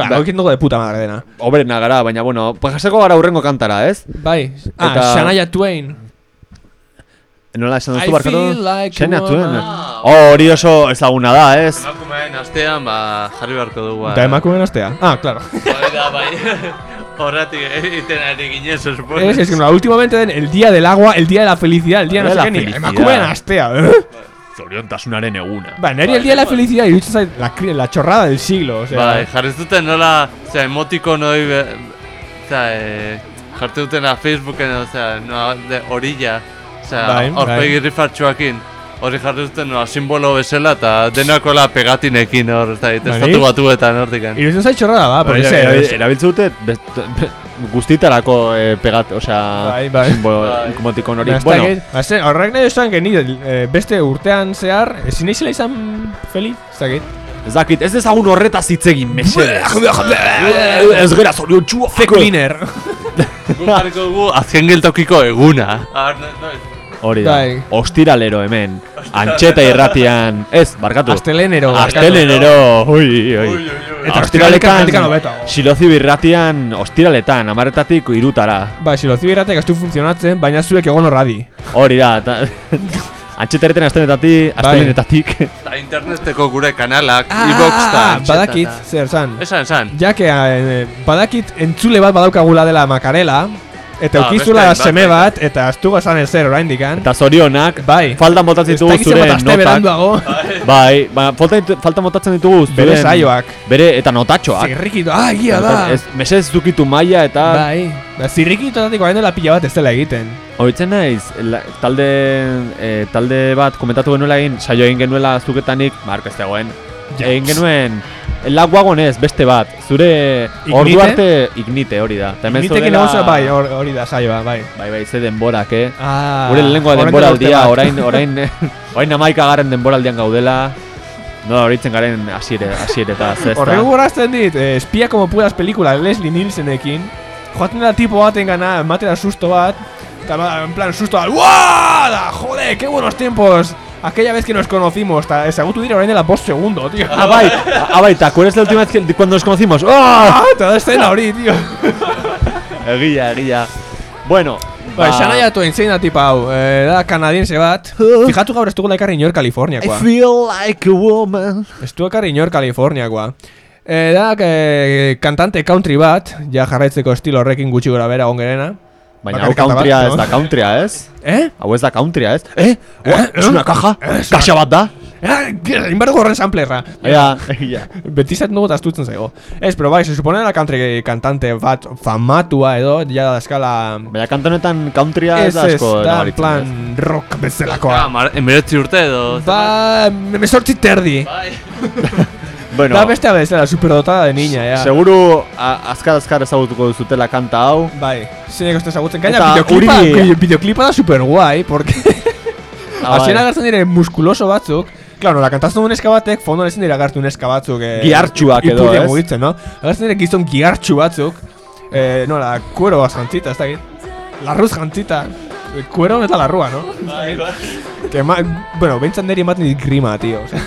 [SPEAKER 1] Ba,
[SPEAKER 2] Bai.
[SPEAKER 1] egiten dugu de puta madre dena.
[SPEAKER 2] Oberena gara, baina, bueno, pasako gara urrengo kantara, ez?
[SPEAKER 1] Bai, ah,
[SPEAKER 2] Eta-
[SPEAKER 1] Shania Twain.
[SPEAKER 2] Nola esan duzu barkatu?
[SPEAKER 1] feel like
[SPEAKER 2] Shania Twain. Oh, hori oso ezaguna da, ez?
[SPEAKER 3] Emakumeen astean, ba, jarri beharko dugu.
[SPEAKER 1] Eta emakumeen astea. Ah, claro.
[SPEAKER 3] Bai da, bai. Horratik egiten ari ginen, se supone.
[SPEAKER 1] Es, es que no, últimamente den el día del agua, el día de la felicidad, el día no
[SPEAKER 2] de
[SPEAKER 1] sé
[SPEAKER 2] la
[SPEAKER 1] qué ni.
[SPEAKER 2] felicidad.
[SPEAKER 1] Emakumeen astea, eh?
[SPEAKER 2] Zoriontasunaren eguna.
[SPEAKER 1] Ba, neri el día de la felicidad iruditzen zait la, la chorrada del siglo, o sea.
[SPEAKER 3] Bai, jarri zuten nola, osea, emotiko noi, be, osea, e, jarri duten a Facebooken, osea, no, de orilla, osea,
[SPEAKER 1] Bai, bai.
[SPEAKER 3] aurpegi rifartxuakin, hori jarri zuten nola, simbolo bezala, eta denakola pegatinekin hor, eta
[SPEAKER 1] Bai.
[SPEAKER 3] estatu batuetan hortikan.
[SPEAKER 1] Iruditzen zait chorrada da, por
[SPEAKER 2] Bai,
[SPEAKER 1] ese.
[SPEAKER 2] erabil- Erabiltzen dute guztitarako eh, pegat, osea,
[SPEAKER 1] Bai, bai.
[SPEAKER 2] simbolo
[SPEAKER 3] Bai.
[SPEAKER 2] hori.
[SPEAKER 1] Ba,
[SPEAKER 2] Bueno,
[SPEAKER 1] dakit. Ba, horrek nahi esan geni, eh, beste urtean zehar, ezin naizela izan feliz, ez dakit.
[SPEAKER 2] ez dakit, ez dezagun horretaz hitz egin, mesedez. ez gera zorion txua.
[SPEAKER 1] The cleaner.
[SPEAKER 3] Gu azken geltokiko eguna. No,
[SPEAKER 2] Hori da,
[SPEAKER 1] Bai.
[SPEAKER 2] ostiralero hemen, antxeta irratian, ez, barkatu.
[SPEAKER 1] Astelenero.
[SPEAKER 2] Astelenero, ui, ui.
[SPEAKER 1] Eta
[SPEAKER 2] Ostiraletan,
[SPEAKER 1] hobetago.
[SPEAKER 2] silozi birratian, ostiraletan, amaretatik irutara.
[SPEAKER 1] Ba, silozi biratek ez du funtzionatzen, baina zuek egon horradi.
[SPEAKER 2] Hori da, eta... Antxeta ereten astelenetatik,
[SPEAKER 1] Bai.
[SPEAKER 2] astelenetatik.
[SPEAKER 3] Eta interneteko gure kanalak,
[SPEAKER 1] ah,
[SPEAKER 3] antxeta
[SPEAKER 1] badakit, zer zan.
[SPEAKER 3] Esan, esan.
[SPEAKER 1] Ja que eh, badakit entzule bat badaukagula dela makarela, eta
[SPEAKER 3] Ah,
[SPEAKER 1] eukizula
[SPEAKER 3] beste
[SPEAKER 1] seme bat, eta estugo esan ezer oraindikan.
[SPEAKER 2] Eta zorionak,
[SPEAKER 1] Bai.
[SPEAKER 2] faltan botatzen ditugu zure notak. Bai, ba, falta, falta botatzen ditugu zure...
[SPEAKER 1] Bere saioak.
[SPEAKER 2] Bere, eta notatxoak.
[SPEAKER 1] Zirrikitu, ah, egia da.
[SPEAKER 2] Ez, mesez dukitu maila eta...
[SPEAKER 1] Bai. Ba, zirrikitotatik orain dela pila bat ez dela egiten.
[SPEAKER 2] Horitzen naiz, la, talde, e, talde bat komentatu genuela egin, saio egin genuela zuketanik, marko ez dagoen, egin genuen, lag wagonez beste bat, zure
[SPEAKER 1] Ignite?
[SPEAKER 2] ordu arte ignite hori da. Zeudela-
[SPEAKER 1] egon bai, hor- hori da saioa, bai.
[SPEAKER 2] Bai, bai, ze denborak, eh?
[SPEAKER 1] Ah,
[SPEAKER 2] Gure lehenengoa
[SPEAKER 1] orain
[SPEAKER 2] denbora
[SPEAKER 1] dela urte
[SPEAKER 2] aldia,
[SPEAKER 1] bat.
[SPEAKER 2] orain, orain, orain amaika garen denboraldian gaudela. No, horitzen garen hasiere, hasiere eta zesta.
[SPEAKER 1] Horrego gorazten dit, eh, espia como puedas pelikula Leslie Nielsenekin, joaten da tipo baten gana, ematera susto bat, eta en plan susto bat, ¡Uah! Da, Joder, qué buenos tiempos! Aquella vez que nos conocimos, eta ezagutu dira orain dela bost segundo, tío.
[SPEAKER 2] Ah, bai, ah, bai, ¿te acuerdas de la última vez que, cuando nos conocimos? ¡Oh!
[SPEAKER 1] Ah, toda escena hori, tío.
[SPEAKER 2] Egia, egia. Bueno,
[SPEAKER 1] Ba, esan nahi atu enzein da tipa hau, eh, da kanadiense bat. Fijatu gaur ez dugula ekarri inor Kaliforniakoa.
[SPEAKER 2] feel like a woman.
[SPEAKER 1] Ez du ekarri inor Kaliforniakoa. Eh, da, eh, kantante country bat, ja jarraitzeko estilo horrekin gutxi gora bera ongerena.
[SPEAKER 2] Baina hau countrya ez da countrya ez?
[SPEAKER 1] Eh?
[SPEAKER 2] Hau ez da countrya ez? Eh? Ua,
[SPEAKER 1] Eh?
[SPEAKER 2] es una caja?
[SPEAKER 1] Eh,
[SPEAKER 2] Kaxa bat da?
[SPEAKER 1] Ah, inbergo horren samplerra.
[SPEAKER 2] Ea, egia.
[SPEAKER 1] Beti zait nugu eta astutzen zaigo. Ez, pero bai, se supone dela country cantante bat famatua edo, ja da eskala...
[SPEAKER 2] Baina kantonetan countrya ez
[SPEAKER 1] Ez,
[SPEAKER 2] da
[SPEAKER 1] ez,
[SPEAKER 2] asko
[SPEAKER 1] da, en plan,
[SPEAKER 2] ez?
[SPEAKER 1] rock bezalakoa.
[SPEAKER 3] mar, emeretzi urte edo.
[SPEAKER 1] Ba, mesortzi terdi.
[SPEAKER 3] Bai.
[SPEAKER 2] Bueno,
[SPEAKER 1] Da beste bezala, superdotada de niña, ya.
[SPEAKER 2] seguru a- azkar azkar ezagutuko duzutela kanta hau.
[SPEAKER 1] Bai, zeinek uste ezagutzen. Gaina,
[SPEAKER 2] uri-
[SPEAKER 1] videoklipa da super guai, porque...
[SPEAKER 2] Ah,
[SPEAKER 1] Hasien
[SPEAKER 2] bai.
[SPEAKER 1] agertzen dire muskuloso batzuk, Claro, nola kantazten duen eska batek, fondo ezin dira agertu neska batzuk eh,
[SPEAKER 2] Gihartxuak edo, ez?
[SPEAKER 1] mugitzen, no? Agertzen dira gizon gihartxu batzuk eh, Nola, kuero bat jantzita, ez dakit Larruz jantzita Kuero eta larrua, no? que ma, bueno, behintzan niri ematen dit grima, tío o sea.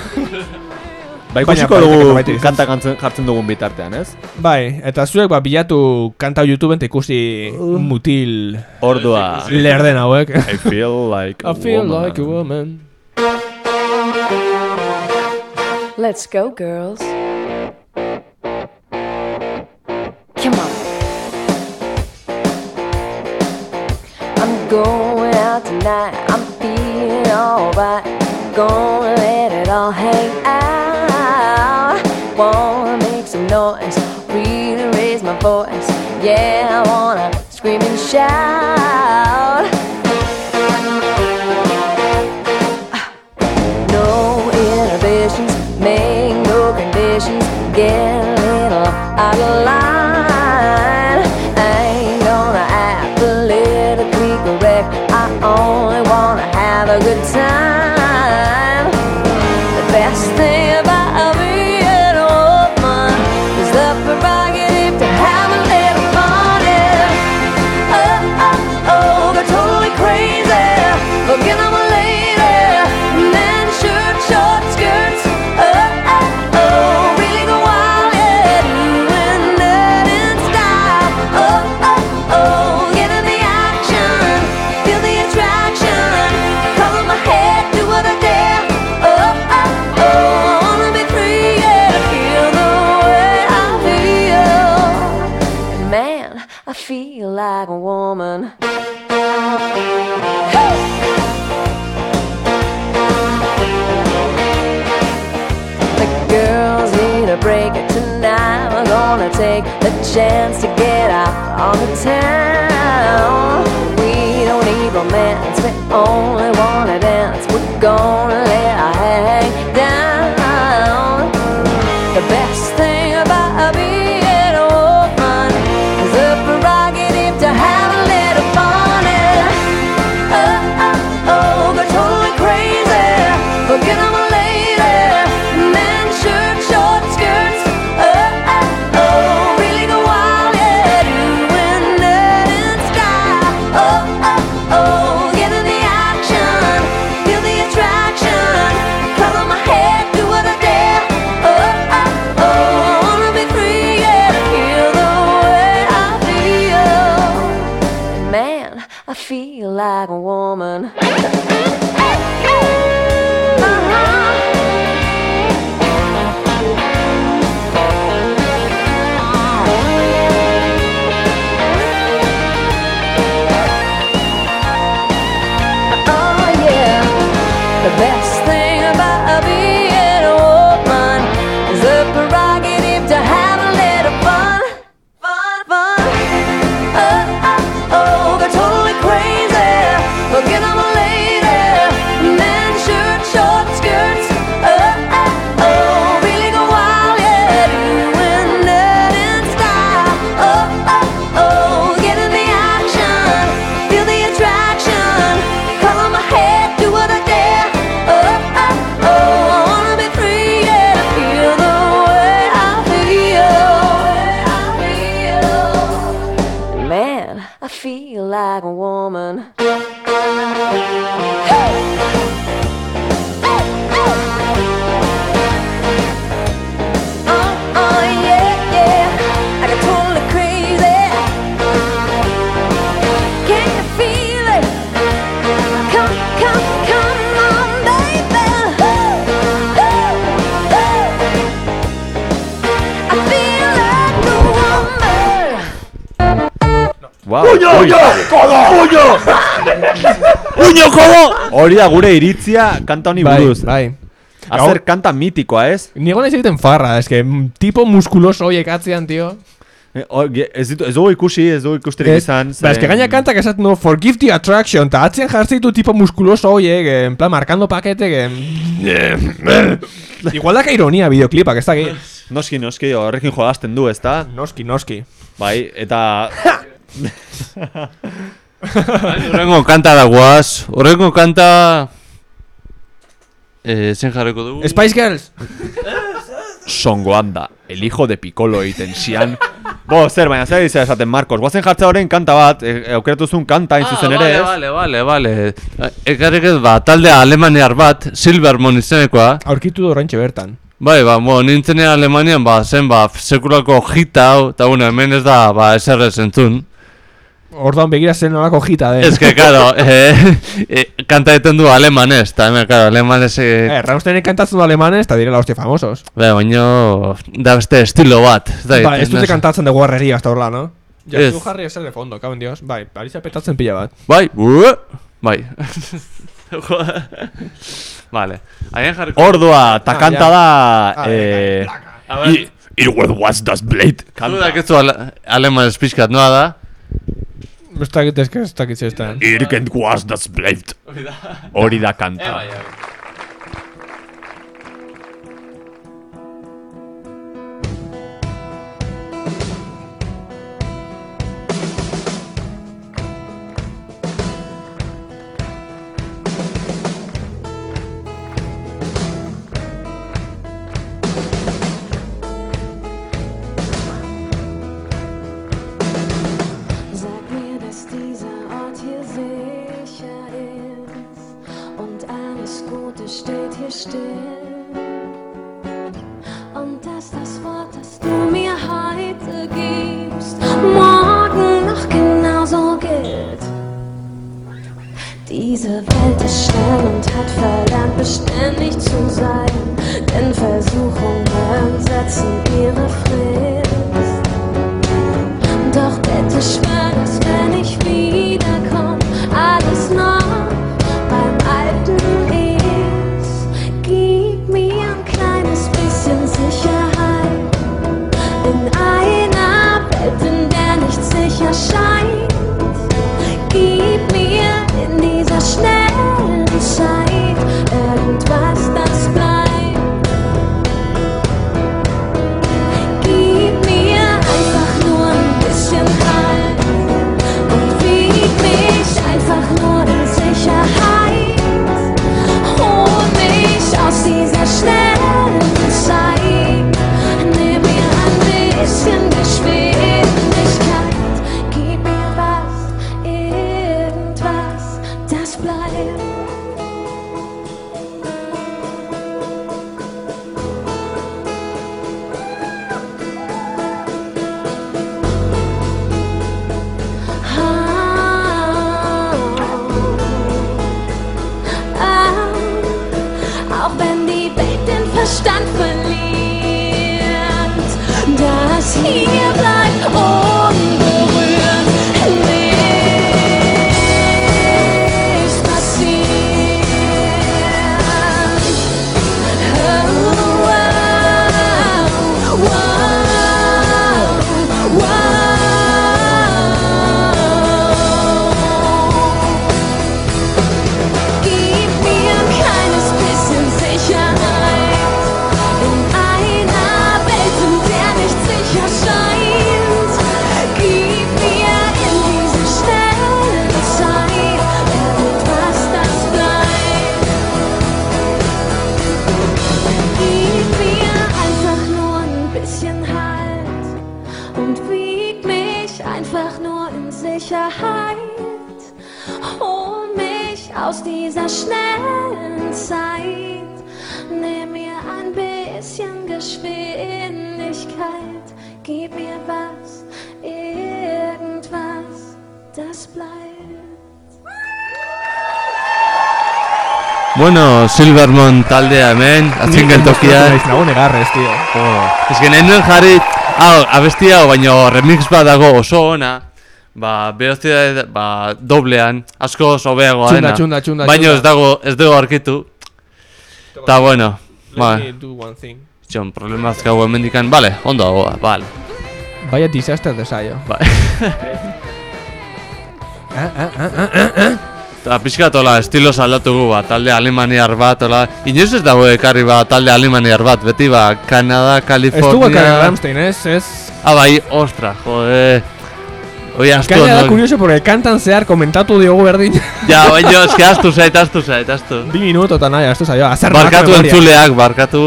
[SPEAKER 2] Ba, ikusiko dugu kanta jartzen dugun bitartean, ez?
[SPEAKER 1] Bai, eta zuek ba, bilatu kanta YouTubeen eta ikusi mutil
[SPEAKER 2] Ordua.
[SPEAKER 1] lerden hauek
[SPEAKER 2] I feel like a
[SPEAKER 1] I feel
[SPEAKER 2] woman.
[SPEAKER 1] like a woman
[SPEAKER 7] Let's go, girls. Come on. I'm going out tonight. I'm feeling alright. Gonna let it all hang out. Noise. Really raise my voice. Yeah, I wanna scream and shout. Ah. No inhibitions, make no conditions, get wanna dance. We're gonna
[SPEAKER 2] Wow. Uño, Hori da gure iritzia kanta honi
[SPEAKER 1] Bai,
[SPEAKER 2] buruz.
[SPEAKER 1] bai.
[SPEAKER 2] Hacer kanta mitikoa, ez?
[SPEAKER 1] Ni egon ez egiten farra, eske tipo muskuloso horiek atzean, tio.
[SPEAKER 2] Eh, Ez, ditu, ez dugu ikusi, ez dugu ikusterik
[SPEAKER 1] Ez,
[SPEAKER 2] izan.
[SPEAKER 1] Ba, eske gaina kantak esaten du Forgive the attraction, ta atzean jartzen ditu tipo muskuloso horiek, eh, en plan markando pakete, que... Igual daka ironia videoclipak, ez da que...
[SPEAKER 2] Noski, noski, horrekin jolazten du, ezta?
[SPEAKER 1] Noski, noski.
[SPEAKER 2] Bai, eta...
[SPEAKER 3] Horrengo kanta da guaz. Horrengo kanta... Eh, zen jarriko dugu?
[SPEAKER 1] Spice Girls!
[SPEAKER 2] Songoan da, el hijo de Piccolo egiten zian. Bo, zer, baina zer izan esaten Marcos. Guazen jartza horrein kanta bat, e, aukeratu zuen kanta, hain zuzen ere, ez?
[SPEAKER 3] Ah, Vale, vale, vale, vale. Ekarrik ez, ba, talde alemaniar bat, Silvermon izenekoa.
[SPEAKER 1] Aurkitu du oraintxe bertan.
[SPEAKER 3] Bai, ba, bo, nintzenean Alemanian, ba, zen, ba, sekulako hita hau, eta bueno, hemen ez da, ba, eser ez entzun.
[SPEAKER 1] Orduan begira zen nolako jita den.
[SPEAKER 3] Ez que, claro, eh, eh, kanta egiten du alemanez, eta hemen, claro, alemanez,
[SPEAKER 1] Eh,
[SPEAKER 3] eh,
[SPEAKER 1] Rammsteinek kantatzen du alemanes, eta direla hostia famosos.
[SPEAKER 3] bai, baino, da beste estilo bat. Ez da,
[SPEAKER 1] Bai, ez dute kantatzen de guarreria hasta horla, no? Ja,
[SPEAKER 3] Ez.
[SPEAKER 1] tu jarri eser de fondo, caben dios. Bai, ari petatzen pila bat.
[SPEAKER 3] Bai, buh, bai. vale, haien jarriko.
[SPEAKER 2] Ordua, ta
[SPEAKER 1] Ah,
[SPEAKER 2] kanta da...
[SPEAKER 1] Ah,
[SPEAKER 2] eh,
[SPEAKER 3] A ver,
[SPEAKER 2] i- It was das blade. Kanta.
[SPEAKER 3] dakizu ale, alemanez pixkat, noa da?
[SPEAKER 1] Ez dakit ez, ez dakit.
[SPEAKER 2] Irgend was das blade. Hori da kanta.
[SPEAKER 3] Silvermon taldea hemen, azken geltokian.
[SPEAKER 1] Naiz nago negarrez, tío.
[SPEAKER 3] Ez que nahi nuen jarri, hau, abesti hau, baino remix bat dago oso ona. Ba, berozia, ba, doblean, asko
[SPEAKER 1] Txunda,
[SPEAKER 3] dena.
[SPEAKER 1] txunda, txunda,
[SPEAKER 3] Baino
[SPEAKER 1] txunda.
[SPEAKER 3] ez dago, ez dugu arkitu. Ta bueno, ba,
[SPEAKER 1] Let me do one thing.
[SPEAKER 3] txon, problemaz gau hemendikan, bale, ondo dagoa, bale.
[SPEAKER 1] Vaya disaster desaio.
[SPEAKER 3] Ba.
[SPEAKER 1] Ah, ah, ah, ah, ah.
[SPEAKER 3] Eta pixkat ola, estilos aldatu gu ba, talde alemaniar bat, ola, inoiz ez dago ekarri ba, talde alemaniar bat, beti ba, Kanada,
[SPEAKER 1] Ez du ekarri
[SPEAKER 3] California...
[SPEAKER 1] Rammstein, ez, ez.
[SPEAKER 3] Ah, bai, ostra, jode... Oi, astu
[SPEAKER 1] Gaina da
[SPEAKER 3] ondo.
[SPEAKER 1] kurioso, porque kantan zehar komentatu diogu berdin.
[SPEAKER 3] Ja, baina, eski astu zait, astu zait, astu.
[SPEAKER 1] Bi minutotan nahi, astu zaio. Azar
[SPEAKER 3] Barkatu entzuleak, barkatu...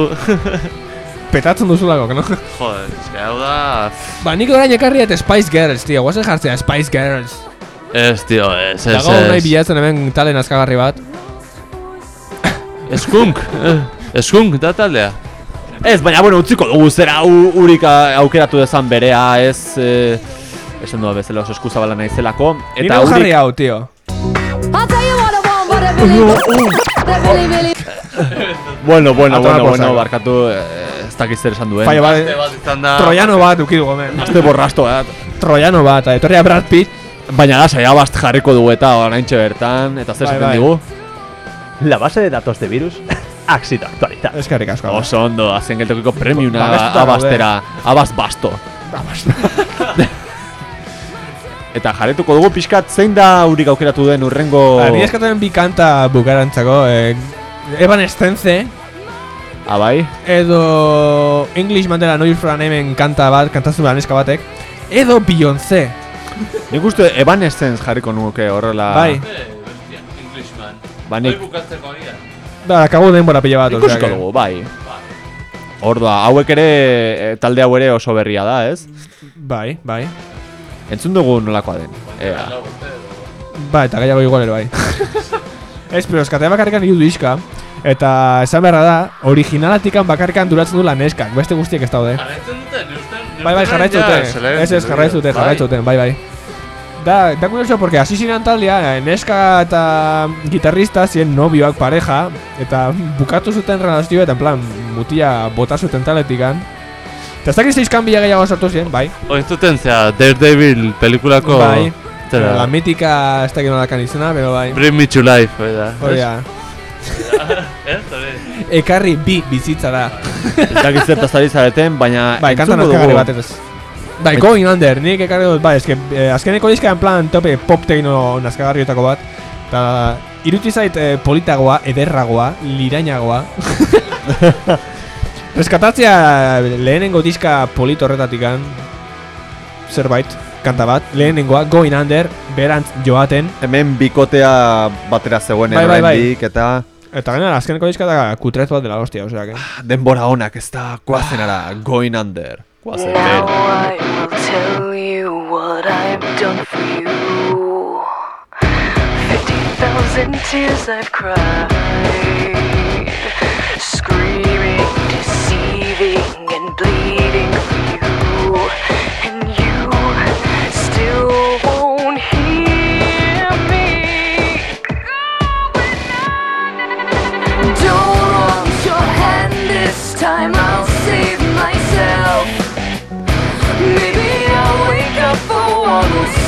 [SPEAKER 1] Petatzen duzulako, no?
[SPEAKER 3] Jode, eski hau da...
[SPEAKER 1] Ba, nik orain ekarri et Spice Girls, tío. Guazen jartzea Spice Girls.
[SPEAKER 3] Ez, tio, ez, ez,
[SPEAKER 1] Dago nahi
[SPEAKER 3] ez.
[SPEAKER 1] bilatzen hemen talen azkagarri bat.
[SPEAKER 3] Eskunk, eh, eskunk da taldea.
[SPEAKER 2] Ez, baina, bueno, utziko dugu zera u- urik a- aukeratu dezan berea, ez... Eh, esan doa bezala oso eskuzabala naizelako.
[SPEAKER 1] Ni
[SPEAKER 2] Eta
[SPEAKER 1] nago jarri hau.
[SPEAKER 7] That really, really.
[SPEAKER 2] Bueno, bueno, bueno, bueno, barkatu, eh, ez dakiz zer esan duen.
[SPEAKER 1] Faio bat,
[SPEAKER 3] bat izan da...
[SPEAKER 1] Troiano bat ukidu gomen.
[SPEAKER 2] Azte borrasto bat.
[SPEAKER 1] Troiano bat, eta etorria Brad Pitt.
[SPEAKER 2] Baina da, saia bast jarriko dugu eta oraintxe bertan, eta zer
[SPEAKER 1] Bai,
[SPEAKER 2] esaten
[SPEAKER 1] bai.
[SPEAKER 2] digu?
[SPEAKER 5] La base de datos de virus ha sido actualizada.
[SPEAKER 1] Eskerrik asko.
[SPEAKER 2] Oso ondo, azken geltokiko premiuna
[SPEAKER 1] Babestuta
[SPEAKER 2] abastera, abast basto. Eta jarretuko dugu pixkat zein da urik aukeratu den urrengo...
[SPEAKER 1] Ba, Ni eskatzen bi kanta bukarantzako. Eh, Evan Stence
[SPEAKER 2] Abai?
[SPEAKER 1] edo English Mandela Noise for a Name kanta bat, kantatzen da neska batek. Edo Beyoncé.
[SPEAKER 2] Nik uste Evanescence jarriko nuke horrela...
[SPEAKER 1] Bai.
[SPEAKER 3] Englishman.
[SPEAKER 2] Ba, nik
[SPEAKER 3] bukatzeko agia.
[SPEAKER 1] Ba, akago denbora pila bat.
[SPEAKER 2] ikusiko dugu, bai. Ordua, hauek ere, eh, talde hau ere oso berria da, ez?
[SPEAKER 1] Bai, bai.
[SPEAKER 2] Entzun dugu nolakoa den. Ea.
[SPEAKER 1] Ba, eta gehiago igual ere bai. Ez, pero eskatea bakarrikan hiru diska. Eta esan beharra da, originalatikan bakarrikan duratzen du la neskak. Beste guztiek ez daude.
[SPEAKER 3] Jarraitzen duten, eusten...
[SPEAKER 1] Bai, bai, jarraitzen dute. Ez, ez, jarraitzen dute, jarraitzen dute, bai, bai. Da, da curioso, porque hasi ziren taldea, neska eta gitarrista ziren nobioak pareja, eta bukatu zuten relazioa, eta en plan, mutia bota zuten taletikan. Eta ez dakit bila gehiago sartu ziren, bai.
[SPEAKER 3] Ointzuten zea Daredevil pelikulako
[SPEAKER 1] Bai.
[SPEAKER 3] zera,
[SPEAKER 1] La mítica, ez dakit nolakan izena, pero bai.
[SPEAKER 3] Bring me to life, bai da.
[SPEAKER 1] Hori da. Ekarri bi bizitza da.
[SPEAKER 2] Ez dakit zertaz ari zareten, baina
[SPEAKER 1] Bai, kanta
[SPEAKER 2] entzungo
[SPEAKER 1] nazkagarri
[SPEAKER 2] dugu.
[SPEAKER 1] bat ez. Bai, going under, nik ekarri dut, bai, eske, eh, azkeneko diska en plan tope pop techno nazkagarrietako bat. Eta iruti zait eh, politagoa, ederragoa, lirainagoa. Reskatatzea lehenengo diska polit horretatikan zerbait, kanta bat, lehenengoa, going under, berantz joaten,
[SPEAKER 2] Hemen bikotea batera zegoen
[SPEAKER 1] Bai, bai, bai.
[SPEAKER 2] eta
[SPEAKER 1] eta gainera azkeneko diska da kutret bat dela hostia, osea que...
[SPEAKER 2] denbora onak ez da guazenara, going under.
[SPEAKER 7] Now. I will tell you what I've done for you. Fifty thousand tears I've cried, screaming, deceiving, and bleeding for you, and you still won't hear me. Don't raise your hand this time, I'll save myself. telephone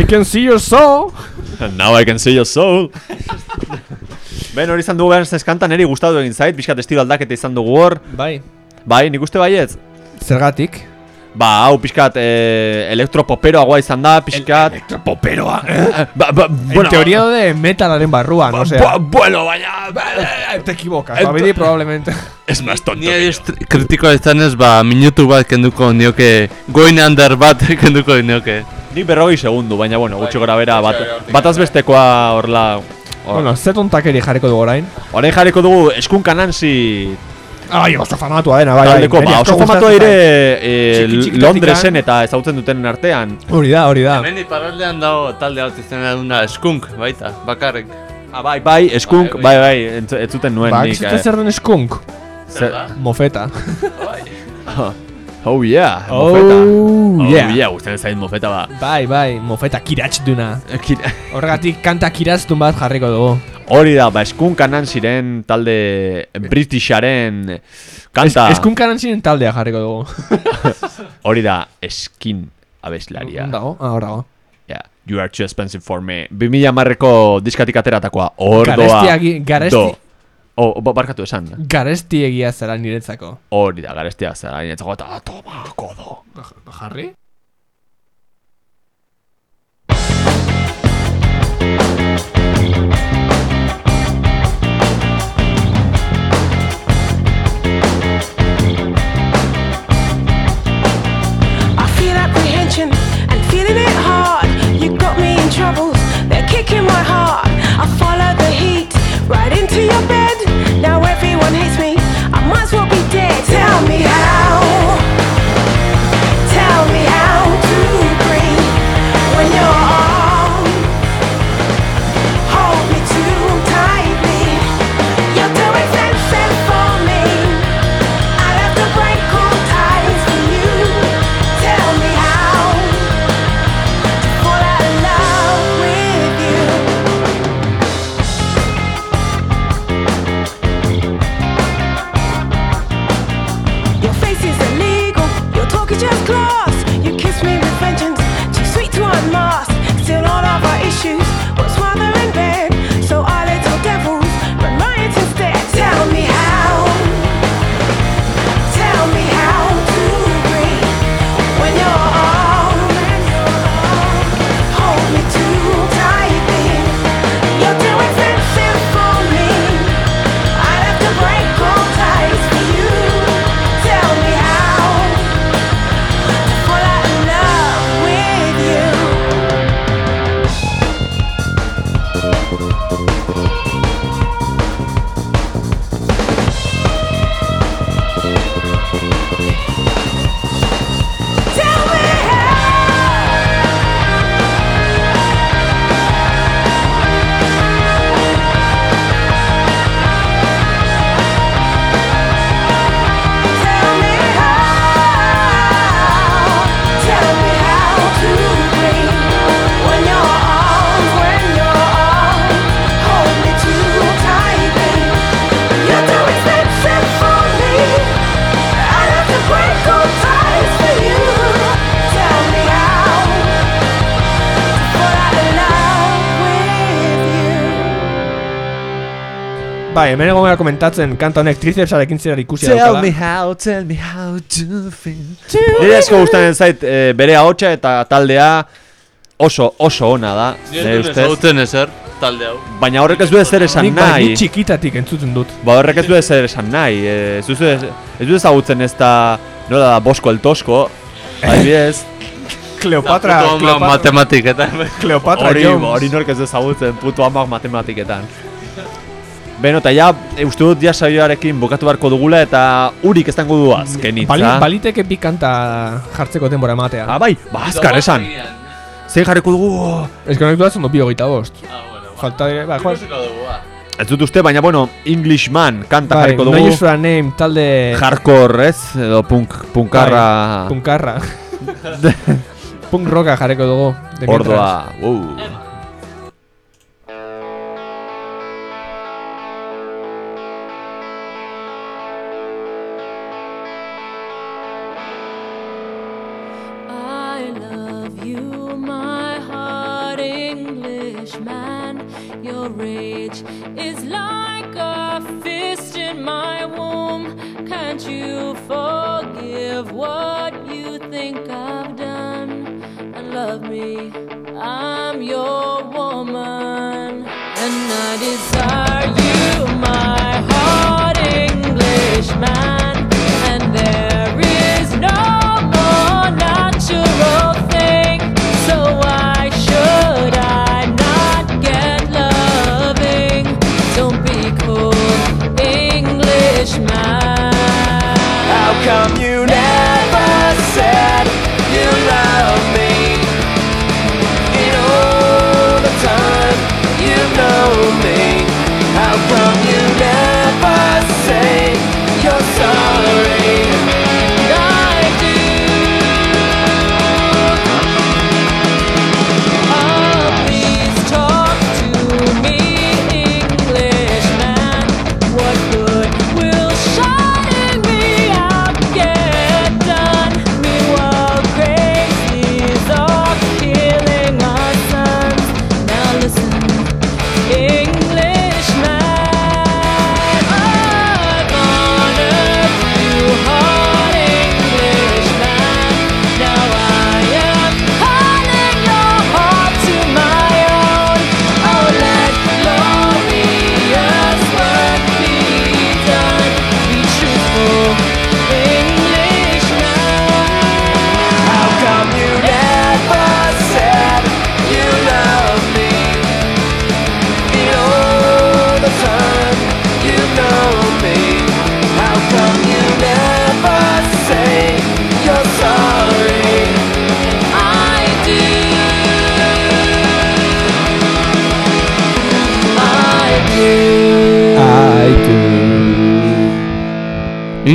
[SPEAKER 7] I
[SPEAKER 1] can see your soul!
[SPEAKER 2] Now I can see your soul. Ben hori izan dugu behar eskantan, niri gustatu egin zait, pixkat estilo aldaketa izan dugu hor.
[SPEAKER 1] Bai.
[SPEAKER 2] Bai, nik uste baietz.
[SPEAKER 1] Zergatik?
[SPEAKER 2] Ba, hau pixkat eh, elektropoperoagoa izan da, pixkat.
[SPEAKER 1] Elektropoperoa.
[SPEAKER 2] ba, ba,
[SPEAKER 1] en teoria de metalaren barruan, o sea...
[SPEAKER 2] bueno, baina...
[SPEAKER 1] te equivocas, Babidi probablemente.
[SPEAKER 2] Es más tonto.
[SPEAKER 3] Ni kritikoa izan ez, ba, minutu bat kenduko nioke, going under bat kenduko nioke.
[SPEAKER 2] Ni berrogei segundu, baina bueno, gutxi gora bera, bat, bataz bestekoa horla... Hor.
[SPEAKER 1] Bueno, ze tontakeri jarriko dugu orain.
[SPEAKER 2] Orain jarriko dugu eskun kanansi
[SPEAKER 1] Ai, oso famatua dena, bai, bai.
[SPEAKER 2] Taldeko, ba,
[SPEAKER 1] asko
[SPEAKER 2] oso famatua ere
[SPEAKER 1] txikitatik
[SPEAKER 2] Londresen eta ezagutzen dutenen artean.
[SPEAKER 1] Hori da, hori da.
[SPEAKER 3] Hemen iparraldean dago talde bat izena duna skunk baita, bakarrik.
[SPEAKER 2] Ah, bai, bai, skunk,
[SPEAKER 3] Bai,
[SPEAKER 2] bai,
[SPEAKER 3] bai.
[SPEAKER 2] bai, entz- ez zuten nuen
[SPEAKER 1] Ba,
[SPEAKER 2] nik.
[SPEAKER 1] egizatzen
[SPEAKER 2] eh.
[SPEAKER 1] zer den skunk?
[SPEAKER 2] Zer-
[SPEAKER 3] da?
[SPEAKER 2] Oh, yeah,
[SPEAKER 1] Oh,
[SPEAKER 2] mofeta.
[SPEAKER 1] yeah.
[SPEAKER 2] Oh, yeah, gustatzen zait mofeta ba.
[SPEAKER 1] Bai, bai, mofeta kiratx duna. Horregatik kanta kiratztun bat jarriko dugu.
[SPEAKER 2] Hori da, ba, eskunkanan ziren talde Britisharen kanta.
[SPEAKER 1] Es, eskunkaran ziren taldea jarriko dugu.
[SPEAKER 2] Hori da, eskin abeslaria.
[SPEAKER 1] Dago, ah.
[SPEAKER 2] Yeah, you are too expensive for me. 2000 marreko diskatik ateratakoa. Ordoa.
[SPEAKER 1] Garestiagi- garesti-.
[SPEAKER 2] O, ba- barkatu esan.
[SPEAKER 1] Garesti egia zara niretzako.
[SPEAKER 2] Hori da, garestia zara. Niretzako eta toma, kodo.
[SPEAKER 1] Jarri?
[SPEAKER 9] And feeling it hard. You got me in trouble, they're kicking my heart. I follow the heat right into your bed. Now everyone hates me, I might as well be dead. Tell me how,
[SPEAKER 1] Bai, hemen egon gara komentatzen kanta honek tricepsarekin zer ikusi
[SPEAKER 2] Tell
[SPEAKER 1] daukala.
[SPEAKER 2] me how, tell me how to feel. Nire asko gustatzen zait eh, bere ahotsa eta taldea oso oso ona da, nire ustez.
[SPEAKER 3] ezagutzen ezer, talde hau.
[SPEAKER 2] Baina horrek ez du ezer esan
[SPEAKER 1] Nik bai,
[SPEAKER 2] nahi.
[SPEAKER 1] nik txikitatik entzuten dut.
[SPEAKER 2] Ba horrek ez du ezer esan nahi. Eh, ez, duzu ez, ez du ezagutzen ez da, nola da, Bosko el Tosko. Adibidez,
[SPEAKER 1] Kleopatra,
[SPEAKER 3] Puto ama
[SPEAKER 1] Kleopatra,
[SPEAKER 3] matematiketan.
[SPEAKER 1] Kleopatra
[SPEAKER 2] hori,
[SPEAKER 1] Jones.
[SPEAKER 2] hori nork ez du ezagutzen, putu amak matematiketan. Beno, eta ja, e, uste dut ja saioarekin bukatu beharko dugula eta urik ez dango du azken hitza.
[SPEAKER 1] Bali, baliteke bi kanta jartzeko denbora ematea.
[SPEAKER 2] Ah, bai, ba, azkar esan. Zein jarriko dugu?
[SPEAKER 1] Ez que honek duatzen du bi hogeita bost.
[SPEAKER 3] Ah, bueno.
[SPEAKER 1] Falta dire, ba, joan.
[SPEAKER 3] Ba.
[SPEAKER 2] Ez dut uste, baina bueno, Englishman kanta
[SPEAKER 1] Bai,
[SPEAKER 2] jarriko
[SPEAKER 1] no
[SPEAKER 2] dugu.
[SPEAKER 1] use for a name, talde...
[SPEAKER 2] Hardcore, ez? Edo punk, punkarra...
[SPEAKER 1] Bai, punkarra. Punk rocka jarriko dugu.
[SPEAKER 2] Ordoa. Uh.
[SPEAKER 6] You, my heart, Englishman. Your rage is like a fist in my womb. Can't you forgive what you think I've done? And love me, I'm your woman. And I desire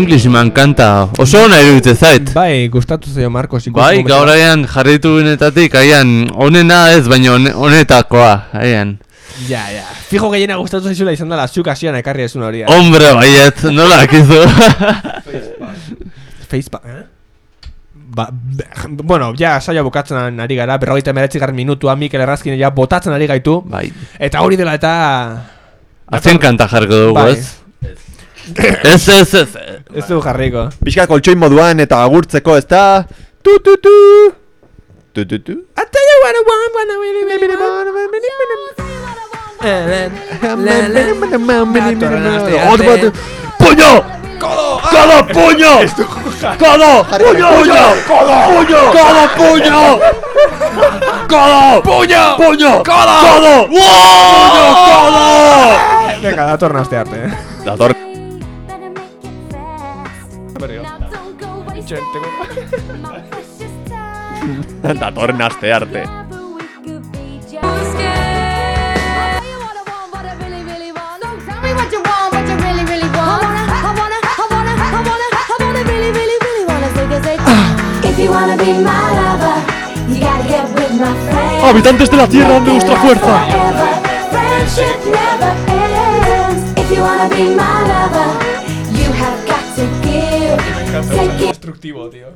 [SPEAKER 6] Englishman
[SPEAKER 3] kanta oso ona iruditzen zait.
[SPEAKER 1] Bai, gustatu zaio Marcos ikusi
[SPEAKER 3] Bai, gaur aian jarritu binetatik, aian onena ez, baina one- honetakoa, aian.
[SPEAKER 1] Ja, ja. Fijo gehiena gustatu zaizula izan dela zuk hasian ekarri esun hori. eh?
[SPEAKER 3] Hombre, baiet, nola akizu.
[SPEAKER 1] Facebook, eh? Ba, bueno, ja saio bukatzen ari gara, berrogeita meretzi garren minutua, Mikel Errazkin ja botatzen ari gaitu.
[SPEAKER 3] bai.
[SPEAKER 1] Eta hori dela eta...
[SPEAKER 3] Azken kanta jarriko dugu,
[SPEAKER 1] Bai.
[SPEAKER 3] ez? Ez, ez, ez.
[SPEAKER 1] Ez du jarriko.
[SPEAKER 7] Pixka koltsoin moduan eta agurtzeko ez da... Tu tu tu! Tu tu tu!
[SPEAKER 1] I tell you what I want, what I really, really, really want.
[SPEAKER 7] ¡Puño! ¡Codo! ¡Codo! ¡Puño! ¡Codo! ¡Puño! ¡Puño! ¡Codo! ¡Puño! ¡Codo! ¡Puño! ¡Codo! ¡Puño! ¡Puño! ¡Codo! ¡Codo! ¡Puño! ¡Codo!
[SPEAKER 1] Venga, datorren aste arte.
[SPEAKER 7] Dator...
[SPEAKER 2] with my friends.
[SPEAKER 7] Habitantes de la Tierra de nuestra fuerza.
[SPEAKER 2] To give. Take it.
[SPEAKER 1] Destructivo, tío.